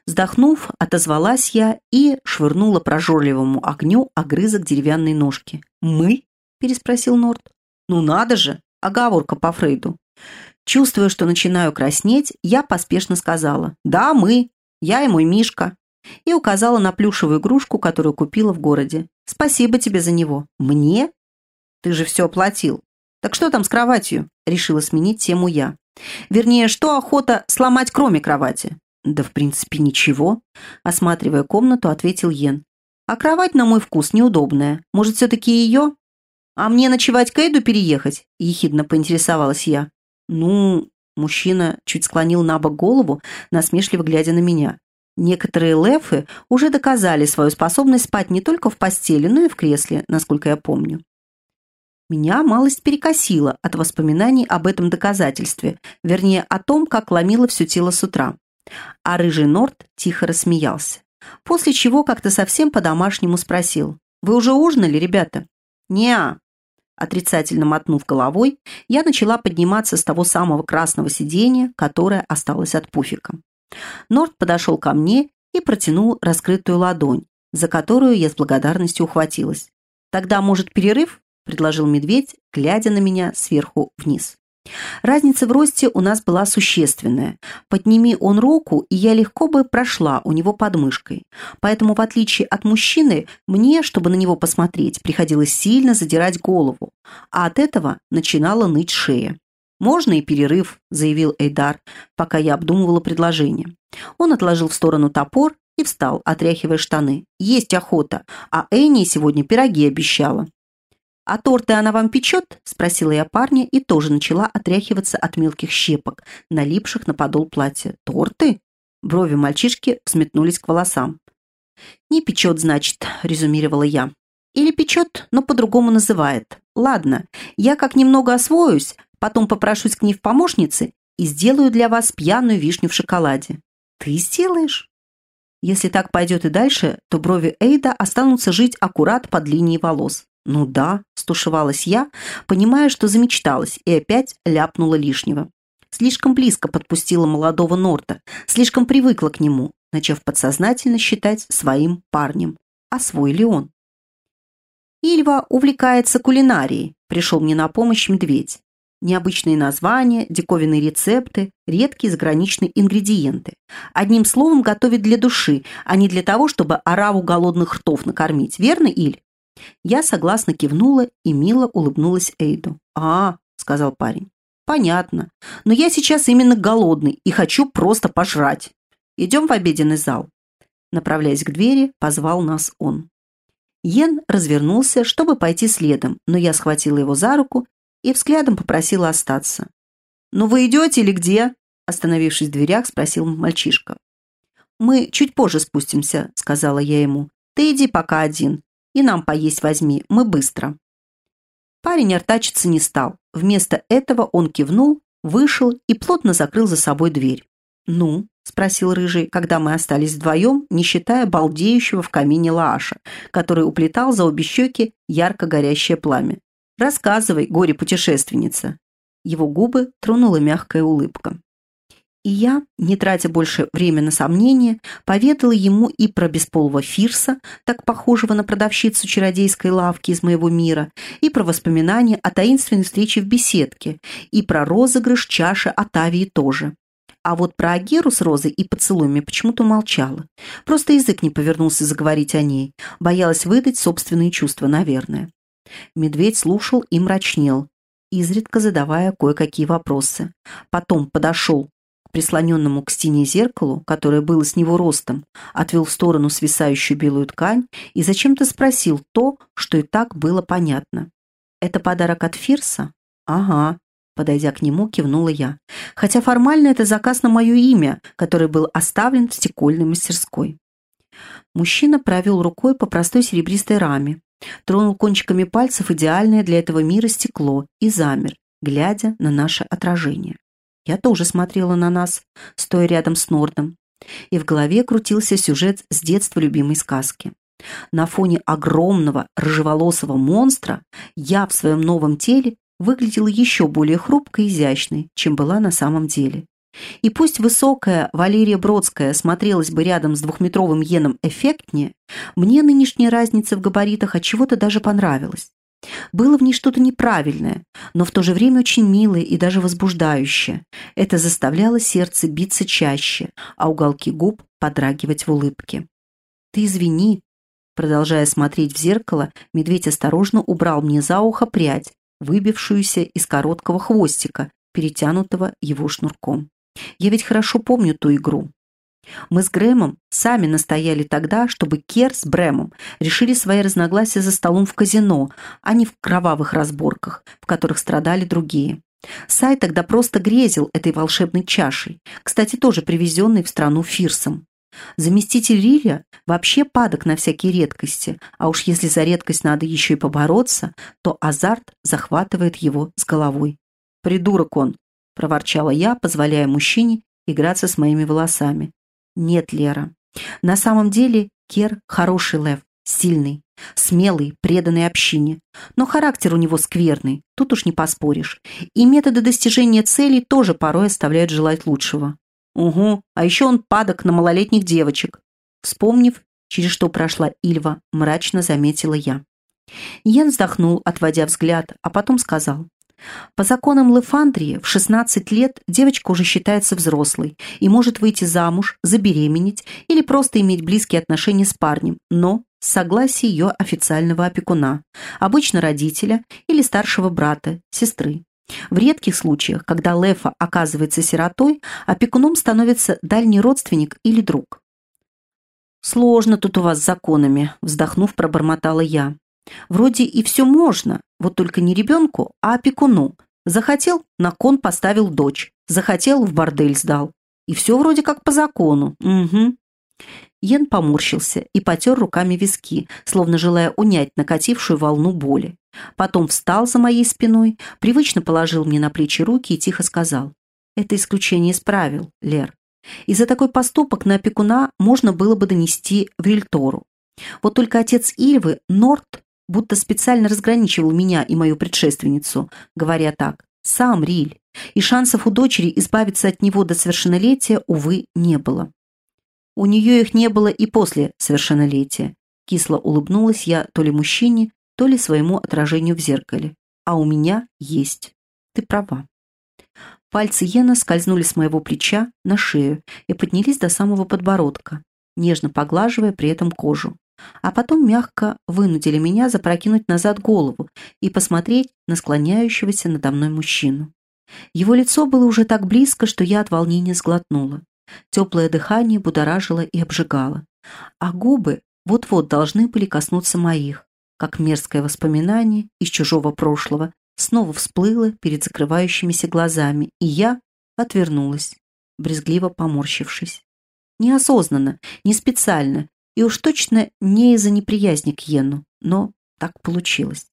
Вздохнув, отозвалась я и швырнула прожорливому огню огрызок деревянной ножки. «Мы?» – переспросил Норт. «Ну надо же! Оговорка по Фрейду». Чувствуя, что начинаю краснеть, я поспешно сказала «Да, мы, я и мой Мишка» и указала на плюшевую игрушку, которую купила в городе. «Спасибо тебе за него». «Мне?» «Ты же все оплатил». «Так что там с кроватью?» Решила сменить тему я. Вернее, что охота сломать кроме кровати? «Да, в принципе, ничего», – осматривая комнату, ответил Йен. «А кровать, на мой вкус, неудобная. Может, все-таки ее?» «А мне ночевать к Эйду переехать?» – ехидно поинтересовалась я. «Ну...» – мужчина чуть склонил на бок голову, насмешливо глядя на меня. Некоторые лефы уже доказали свою способность спать не только в постели, но и в кресле, насколько я помню. Меня малость перекосило от воспоминаний об этом доказательстве, вернее, о том, как ломило все тело с утра. А рыжий Норт тихо рассмеялся. После чего как-то совсем по-домашнему спросил. «Вы уже ужинали, ребята?» «Не-а». Отрицательно мотнув головой, я начала подниматься с того самого красного сиденья, которое осталось от пуфика. Норд подошел ко мне и протянул раскрытую ладонь, за которую я с благодарностью ухватилась. «Тогда, может, перерыв?» – предложил медведь, глядя на меня сверху вниз. Разница в росте у нас была существенная. Подними он руку, и я легко бы прошла у него под мышкой. Поэтому, в отличие от мужчины, мне, чтобы на него посмотреть, приходилось сильно задирать голову. А от этого начинала ныть шея. «Можно и перерыв», – заявил Эйдар, пока я обдумывала предложение. Он отложил в сторону топор и встал, отряхивая штаны. «Есть охота, а Энни сегодня пироги обещала». «А торты она вам печет?» – спросила я парня и тоже начала отряхиваться от мелких щепок, налипших на подол платья. «Торты?» Брови мальчишки взметнулись к волосам. «Не печет, значит», – резюмировала я. «Или печет, но по-другому называет. Ладно, я как немного освоюсь, потом попрошусь к ней в помощнице и сделаю для вас пьяную вишню в шоколаде». «Ты сделаешь?» Если так пойдет и дальше, то брови Эйда останутся жить аккурат под линией волос. «Ну да», – стушевалась я, понимая, что замечталась, и опять ляпнула лишнего. Слишком близко подпустила молодого Норта, слишком привыкла к нему, начав подсознательно считать своим парнем. А свой ли он? Ильва увлекается кулинарией, пришел мне на помощь медведь. Необычные названия, диковинные рецепты, редкие заграничные ингредиенты. Одним словом, готовит для души, а не для того, чтобы ораву голодных ртов накормить. Верно, Иль? Я согласно кивнула и мило улыбнулась Эйду. «А, — сказал парень, — понятно. Но я сейчас именно голодный и хочу просто пожрать. Идем в обеденный зал». Направляясь к двери, позвал нас он. Йен развернулся, чтобы пойти следом, но я схватила его за руку и взглядом попросила остаться. «Ну вы идете или где?» Остановившись в дверях, спросил мальчишка. «Мы чуть позже спустимся», — сказала я ему. «Ты иди пока один. И нам поесть возьми, мы быстро». Парень артачиться не стал. Вместо этого он кивнул, вышел и плотно закрыл за собой дверь. «Ну?» – спросил Рыжий, когда мы остались вдвоем, не считая балдеющего в камине Лааша, который уплетал за обе щеки ярко горящее пламя. «Рассказывай, горе-путешественница». Его губы тронула мягкая улыбка. И я, не тратя больше времени на сомнения, поведала ему и про бесполого Фирса, так похожего на продавщицу чародейской лавки из моего мира, и про воспоминания о таинственной встрече в беседке, и про розыгрыш чаши от Авии тоже. А вот про Агеру с Розой и поцелуями почему-то молчала. Просто язык не повернулся заговорить о ней. Боялась выдать собственные чувства, наверное. Медведь слушал и мрачнел, изредка задавая кое-какие вопросы. Потом подошел прислоненному к стене зеркалу, которое было с него ростом, отвел в сторону свисающую белую ткань и зачем-то спросил то, что и так было понятно. «Это подарок от Фирса?» «Ага», Подойдя к нему, кивнула я. Хотя формально это заказ на мое имя, который был оставлен в стекольной мастерской. Мужчина провел рукой по простой серебристой раме, тронул кончиками пальцев идеальное для этого мира стекло и замер, глядя на наше отражение. Я тоже смотрела на нас, стоя рядом с Нордом. И в голове крутился сюжет с детства любимой сказки. На фоне огромного рыжеволосого монстра я в своем новом теле выглядела еще более хрупкой и изящной, чем была на самом деле. И пусть высокая Валерия Бродская смотрелась бы рядом с двухметровым Йеном эффектнее, мне нынешняя разница в габаритах от чего-то даже понравилась. Было в ней что-то неправильное, но в то же время очень милое и даже возбуждающее. Это заставляло сердце биться чаще, а уголки губ подрагивать в улыбке. «Ты извини», Продолжая смотреть в зеркало, медведь осторожно убрал мне за ухо прядь, выбившуюся из короткого хвостика, перетянутого его шнурком. Я ведь хорошо помню ту игру. Мы с Грэмом сами настояли тогда, чтобы Кер с Брэмом решили свои разногласия за столом в казино, а не в кровавых разборках, в которых страдали другие. Сай тогда просто грезил этой волшебной чашей, кстати, тоже привезенной в страну Фирсом. Заместитель Риля вообще падок на всякие редкости, а уж если за редкость надо еще и побороться, то азарт захватывает его с головой. «Придурок он!» – проворчала я, позволяя мужчине играться с моими волосами. Нет, Лера. На самом деле Кер хороший лев, сильный. Смелый, преданный общине. Но характер у него скверный, тут уж не поспоришь. И методы достижения целей тоже порой оставляют желать лучшего. Угу, а еще он падок на малолетних девочек. Вспомнив, через что прошла Ильва, мрачно заметила я. Йен вздохнул, отводя взгляд, а потом сказал. По законам Лефандрии в 16 лет девочка уже считается взрослой и может выйти замуж, забеременеть или просто иметь близкие отношения с парнем, но с согласия ее официального опекуна, обычно родителя или старшего брата, сестры. В редких случаях, когда Лефа оказывается сиротой, опекуном становится дальний родственник или друг. «Сложно тут у вас с законами», – вздохнув, пробормотала я. Вроде и все можно, вот только не ребенку, а опекуну. Захотел, на кон поставил дочь. Захотел, в бордель сдал. И все вроде как по закону. Угу. Йен поморщился и потер руками виски, словно желая унять накатившую волну боли. Потом встал за моей спиной, привычно положил мне на плечи руки и тихо сказал. «Это исключение из правил, Лер. И за такой поступок на опекуна можно было бы донести в Рильтору. Вот только отец Ильвы, Норт, будто специально разграничивал меня и мою предшественницу, говоря так «сам Риль», и шансов у дочери избавиться от него до совершеннолетия, увы, не было. У нее их не было и после совершеннолетия. Кисло улыбнулась я то ли мужчине, то ли своему отражению в зеркале. А у меня есть. Ты права. Пальцы Йена скользнули с моего плеча на шею и поднялись до самого подбородка, нежно поглаживая при этом кожу а потом мягко вынудили меня запрокинуть назад голову и посмотреть на склоняющегося надо мной мужчину. Его лицо было уже так близко, что я от волнения сглотнула. Теплое дыхание будоражило и обжигало, а губы вот-вот должны были коснуться моих, как мерзкое воспоминание из чужого прошлого снова всплыло перед закрывающимися глазами, и я отвернулась, брезгливо поморщившись. Неосознанно, не специально, и уж точно не из-за неприязни к Йену, но так получилось.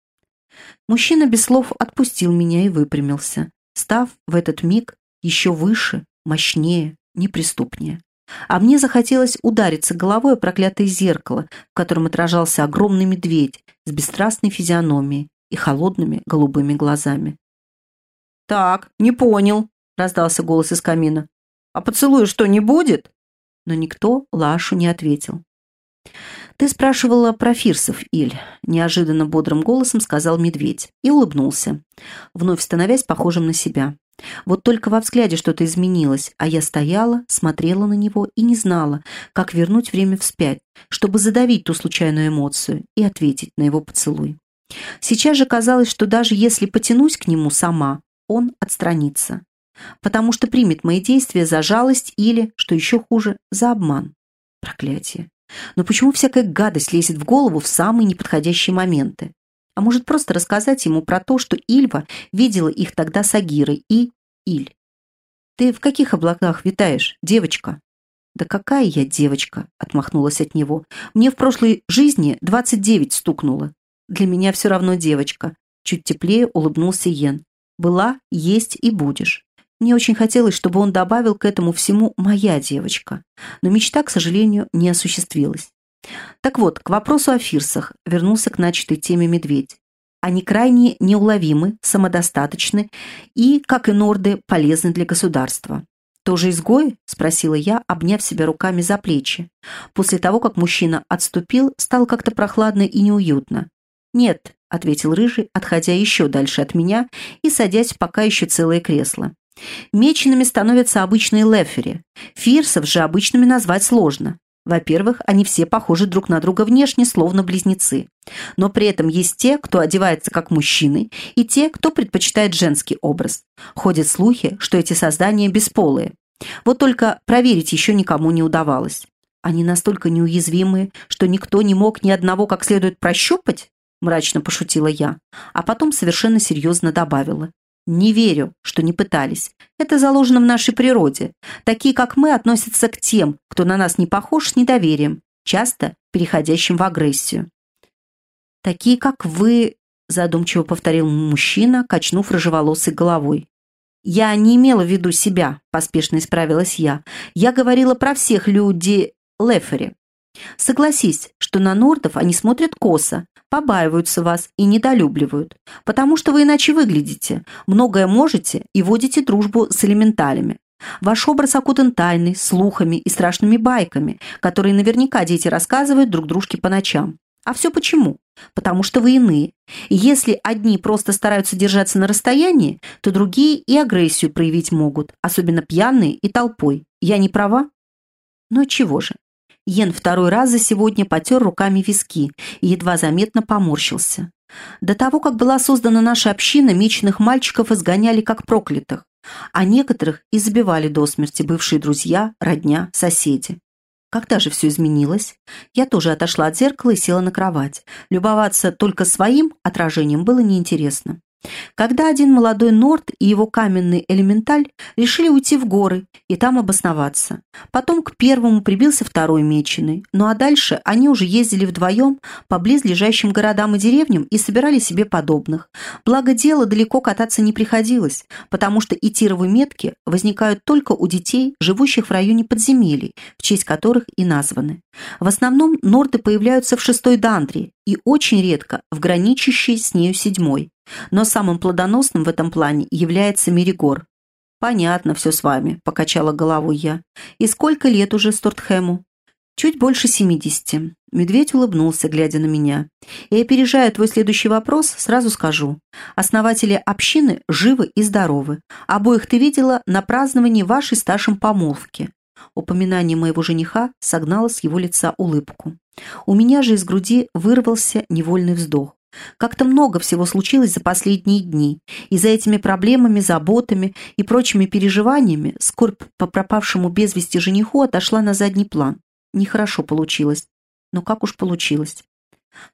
Мужчина без слов отпустил меня и выпрямился, став в этот миг еще выше, мощнее, неприступнее. А мне захотелось удариться головой о проклятое зеркало, в котором отражался огромный медведь с бесстрастной физиономией и холодными голубыми глазами. «Так, не понял», — раздался голос из камина. «А поцелуя что, не будет?» Но никто Лашу не ответил. «Ты спрашивала про Фирсов, Иль», – неожиданно бодрым голосом сказал медведь и улыбнулся, вновь становясь похожим на себя. Вот только во взгляде что-то изменилось, а я стояла, смотрела на него и не знала, как вернуть время вспять, чтобы задавить ту случайную эмоцию и ответить на его поцелуй. Сейчас же казалось, что даже если потянусь к нему сама, он отстранится, потому что примет мои действия за жалость или, что еще хуже, за обман. Проклятие. Но почему всякая гадость лезет в голову в самые неподходящие моменты? А может просто рассказать ему про то, что Ильва видела их тогда с Агирой и Иль. «Ты в каких облаках витаешь, девочка?» «Да какая я девочка?» – отмахнулась от него. «Мне в прошлой жизни 29 стукнуло. Для меня все равно девочка». Чуть теплее улыбнулся Йен. «Была, есть и будешь. Мне очень хотелось, чтобы он добавил к этому всему «моя девочка». Но мечта, к сожалению, не осуществилась. Так вот, к вопросу о фирсах вернулся к начатой теме медведь. Они крайне неуловимы, самодостаточны и, как и норды, полезны для государства. «Тоже изгой?» – спросила я, обняв себя руками за плечи. После того, как мужчина отступил, стало как-то прохладно и неуютно. «Нет», – ответил Рыжий, отходя еще дальше от меня и садясь в пока еще целое кресло. Меченными становятся обычные лефери. Фирсов же обычными назвать сложно. Во-первых, они все похожи друг на друга внешне, словно близнецы. Но при этом есть те, кто одевается как мужчины, и те, кто предпочитает женский образ. Ходят слухи, что эти создания бесполые. Вот только проверить еще никому не удавалось. Они настолько неуязвимые, что никто не мог ни одного как следует прощупать? Мрачно пошутила я, а потом совершенно серьезно добавила. Не верю, что не пытались. Это заложено в нашей природе. Такие, как мы, относятся к тем, кто на нас не похож, с недоверием, часто переходящим в агрессию. Такие, как вы, задумчиво повторил мужчина, качнув рыжеволосой головой. «Я не имела в виду себя», – поспешно исправилась я. «Я говорила про всех люди Лефери. Согласись, что на нордов они смотрят косо, побаиваются вас и недолюбливают, потому что вы иначе выглядите, многое можете и водите дружбу с элементалями. Ваш образ окутан тайной, слухами и страшными байками, которые наверняка дети рассказывают друг дружке по ночам. А все почему? Потому что вы иные. И если одни просто стараются держаться на расстоянии, то другие и агрессию проявить могут, особенно пьяные и толпой. Я не права? Но чего же? Йен второй раз за сегодня потер руками виски и едва заметно поморщился. До того, как была создана наша община, меченых мальчиков изгоняли как проклятых, а некоторых и забивали до смерти бывшие друзья, родня, соседи. Когда же все изменилось? Я тоже отошла от зеркала и села на кровать. Любоваться только своим отражением было неинтересно когда один молодой Норд и его каменный элементаль решили уйти в горы и там обосноваться. Потом к первому прибился второй меченый, ну а дальше они уже ездили вдвоем по близлежащим городам и деревням и собирали себе подобных. Благо дело далеко кататься не приходилось, потому что итировые метки возникают только у детей, живущих в районе подземелий, в честь которых и названы. В основном норды появляются в шестой дандрии и очень редко в граничащей с нею седьмой. Но самым плодоносным в этом плане является Меригор. «Понятно все с вами», – покачала головой я. «И сколько лет уже Стортхэму?» «Чуть больше семидесяти». Медведь улыбнулся, глядя на меня. «И опережая твой следующий вопрос, сразу скажу. Основатели общины живы и здоровы. Обоих ты видела на праздновании вашей старшем помолвки». Упоминание моего жениха согнало с его лица улыбку. У меня же из груди вырвался невольный вздох. Как-то много всего случилось за последние дни, и за этими проблемами, заботами и прочими переживаниями скорбь по пропавшему без вести жениху отошла на задний план. Нехорошо получилось. Но как уж получилось.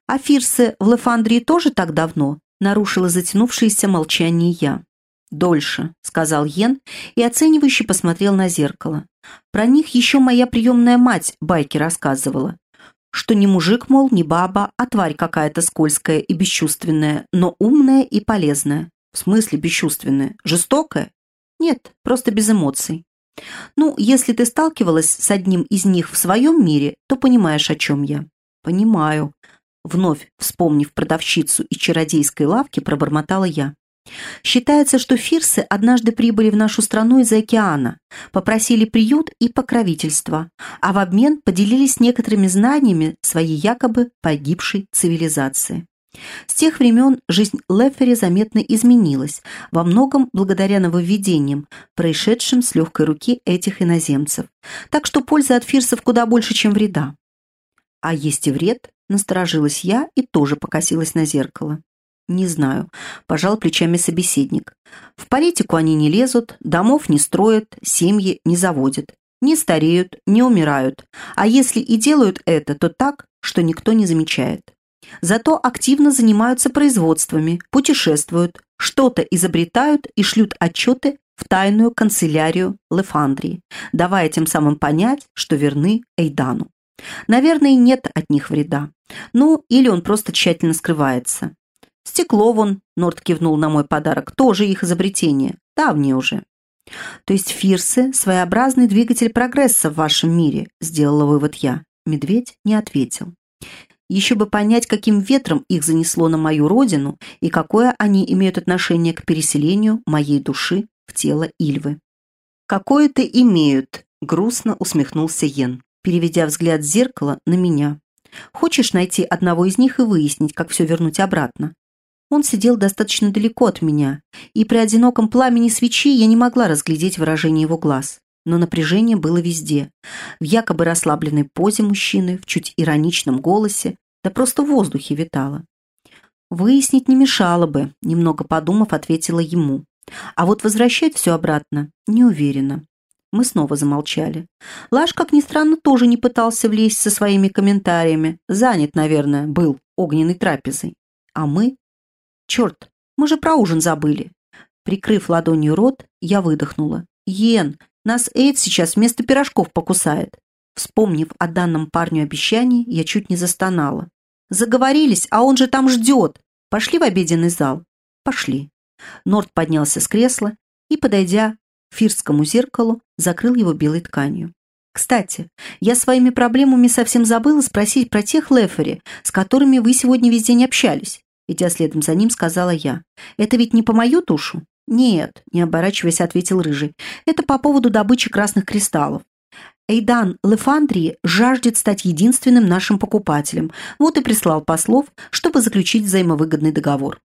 А Фирсы в Лефандрии тоже так давно? Нарушила затянувшееся молчание я. «Дольше», — сказал Йен и оценивающе посмотрел на зеркало. «Про них еще моя приемная мать байки рассказывала что не мужик, мол, не баба, а тварь какая-то скользкая и бесчувственная, но умная и полезная. В смысле бесчувственная? Жестокая? Нет, просто без эмоций. Ну, если ты сталкивалась с одним из них в своем мире, то понимаешь, о чем я. Понимаю. Вновь вспомнив продавщицу из чародейской лавки, пробормотала я. Считается, что фирсы однажды прибыли в нашу страну из океана, попросили приют и покровительство, а в обмен поделились некоторыми знаниями своей якобы погибшей цивилизации. С тех времен жизнь Лефери заметно изменилась, во многом благодаря нововведениям, происшедшим с легкой руки этих иноземцев. Так что польза от фирсов куда больше, чем вреда. А есть и вред, насторожилась я и тоже покосилась на зеркало. «Не знаю», – пожал плечами собеседник. «В политику они не лезут, домов не строят, семьи не заводят, не стареют, не умирают. А если и делают это, то так, что никто не замечает. Зато активно занимаются производствами, путешествуют, что-то изобретают и шлют отчеты в тайную канцелярию Лефандрии, давая тем самым понять, что верны Эйдану. Наверное, нет от них вреда. Ну, или он просто тщательно скрывается. Стекло вон, Норд кивнул на мой подарок, тоже их изобретение, давнее уже. То есть фирсы – своеобразный двигатель прогресса в вашем мире, сделала вывод я. Медведь не ответил. Еще бы понять, каким ветром их занесло на мою родину и какое они имеют отношение к переселению моей души в тело Ильвы. «Какое-то имеют», – грустно усмехнулся Йен, переведя взгляд зеркала на меня. «Хочешь найти одного из них и выяснить, как все вернуть обратно? Он сидел достаточно далеко от меня, и при одиноком пламени свечи я не могла разглядеть выражение его глаз. Но напряжение было везде. В якобы расслабленной позе мужчины, в чуть ироничном голосе, да просто в воздухе витало. «Выяснить не мешало бы», — немного подумав, ответила ему. «А вот возвращать все обратно не уверена». Мы снова замолчали. Лаш, как ни странно, тоже не пытался влезть со своими комментариями. Занят, наверное, был огненной трапезой. А мы Черт, мы же про ужин забыли. Прикрыв ладонью рот, я выдохнула. Йен, нас Эйд сейчас вместо пирожков покусает. Вспомнив о данном парню обещании, я чуть не застонала. Заговорились, а он же там ждет. Пошли в обеденный зал. Пошли. Норд поднялся с кресла и, подойдя к фирскому зеркалу, закрыл его белой тканью. Кстати, я своими проблемами совсем забыла спросить про тех Лефери, с которыми вы сегодня весь день общались. Идя следом за ним, сказала я. Это ведь не по мою тушу? Нет, не оборачиваясь, ответил Рыжий. Это по поводу добычи красных кристаллов. Эйдан Лефандрии жаждет стать единственным нашим покупателем. Вот и прислал послов, чтобы заключить взаимовыгодный договор.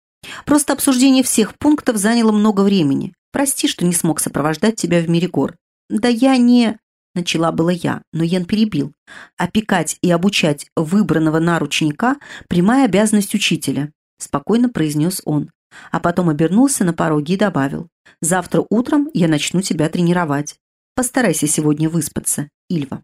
Просто обсуждение всех пунктов заняло много времени. Прости, что не смог сопровождать тебя в мире гор. Да я не... Начала была я, но Ян перебил. Опекать и обучать выбранного наручника – прямая обязанность учителя, спокойно произнес он. А потом обернулся на пороге и добавил. Завтра утром я начну тебя тренировать. Постарайся сегодня выспаться, Ильва.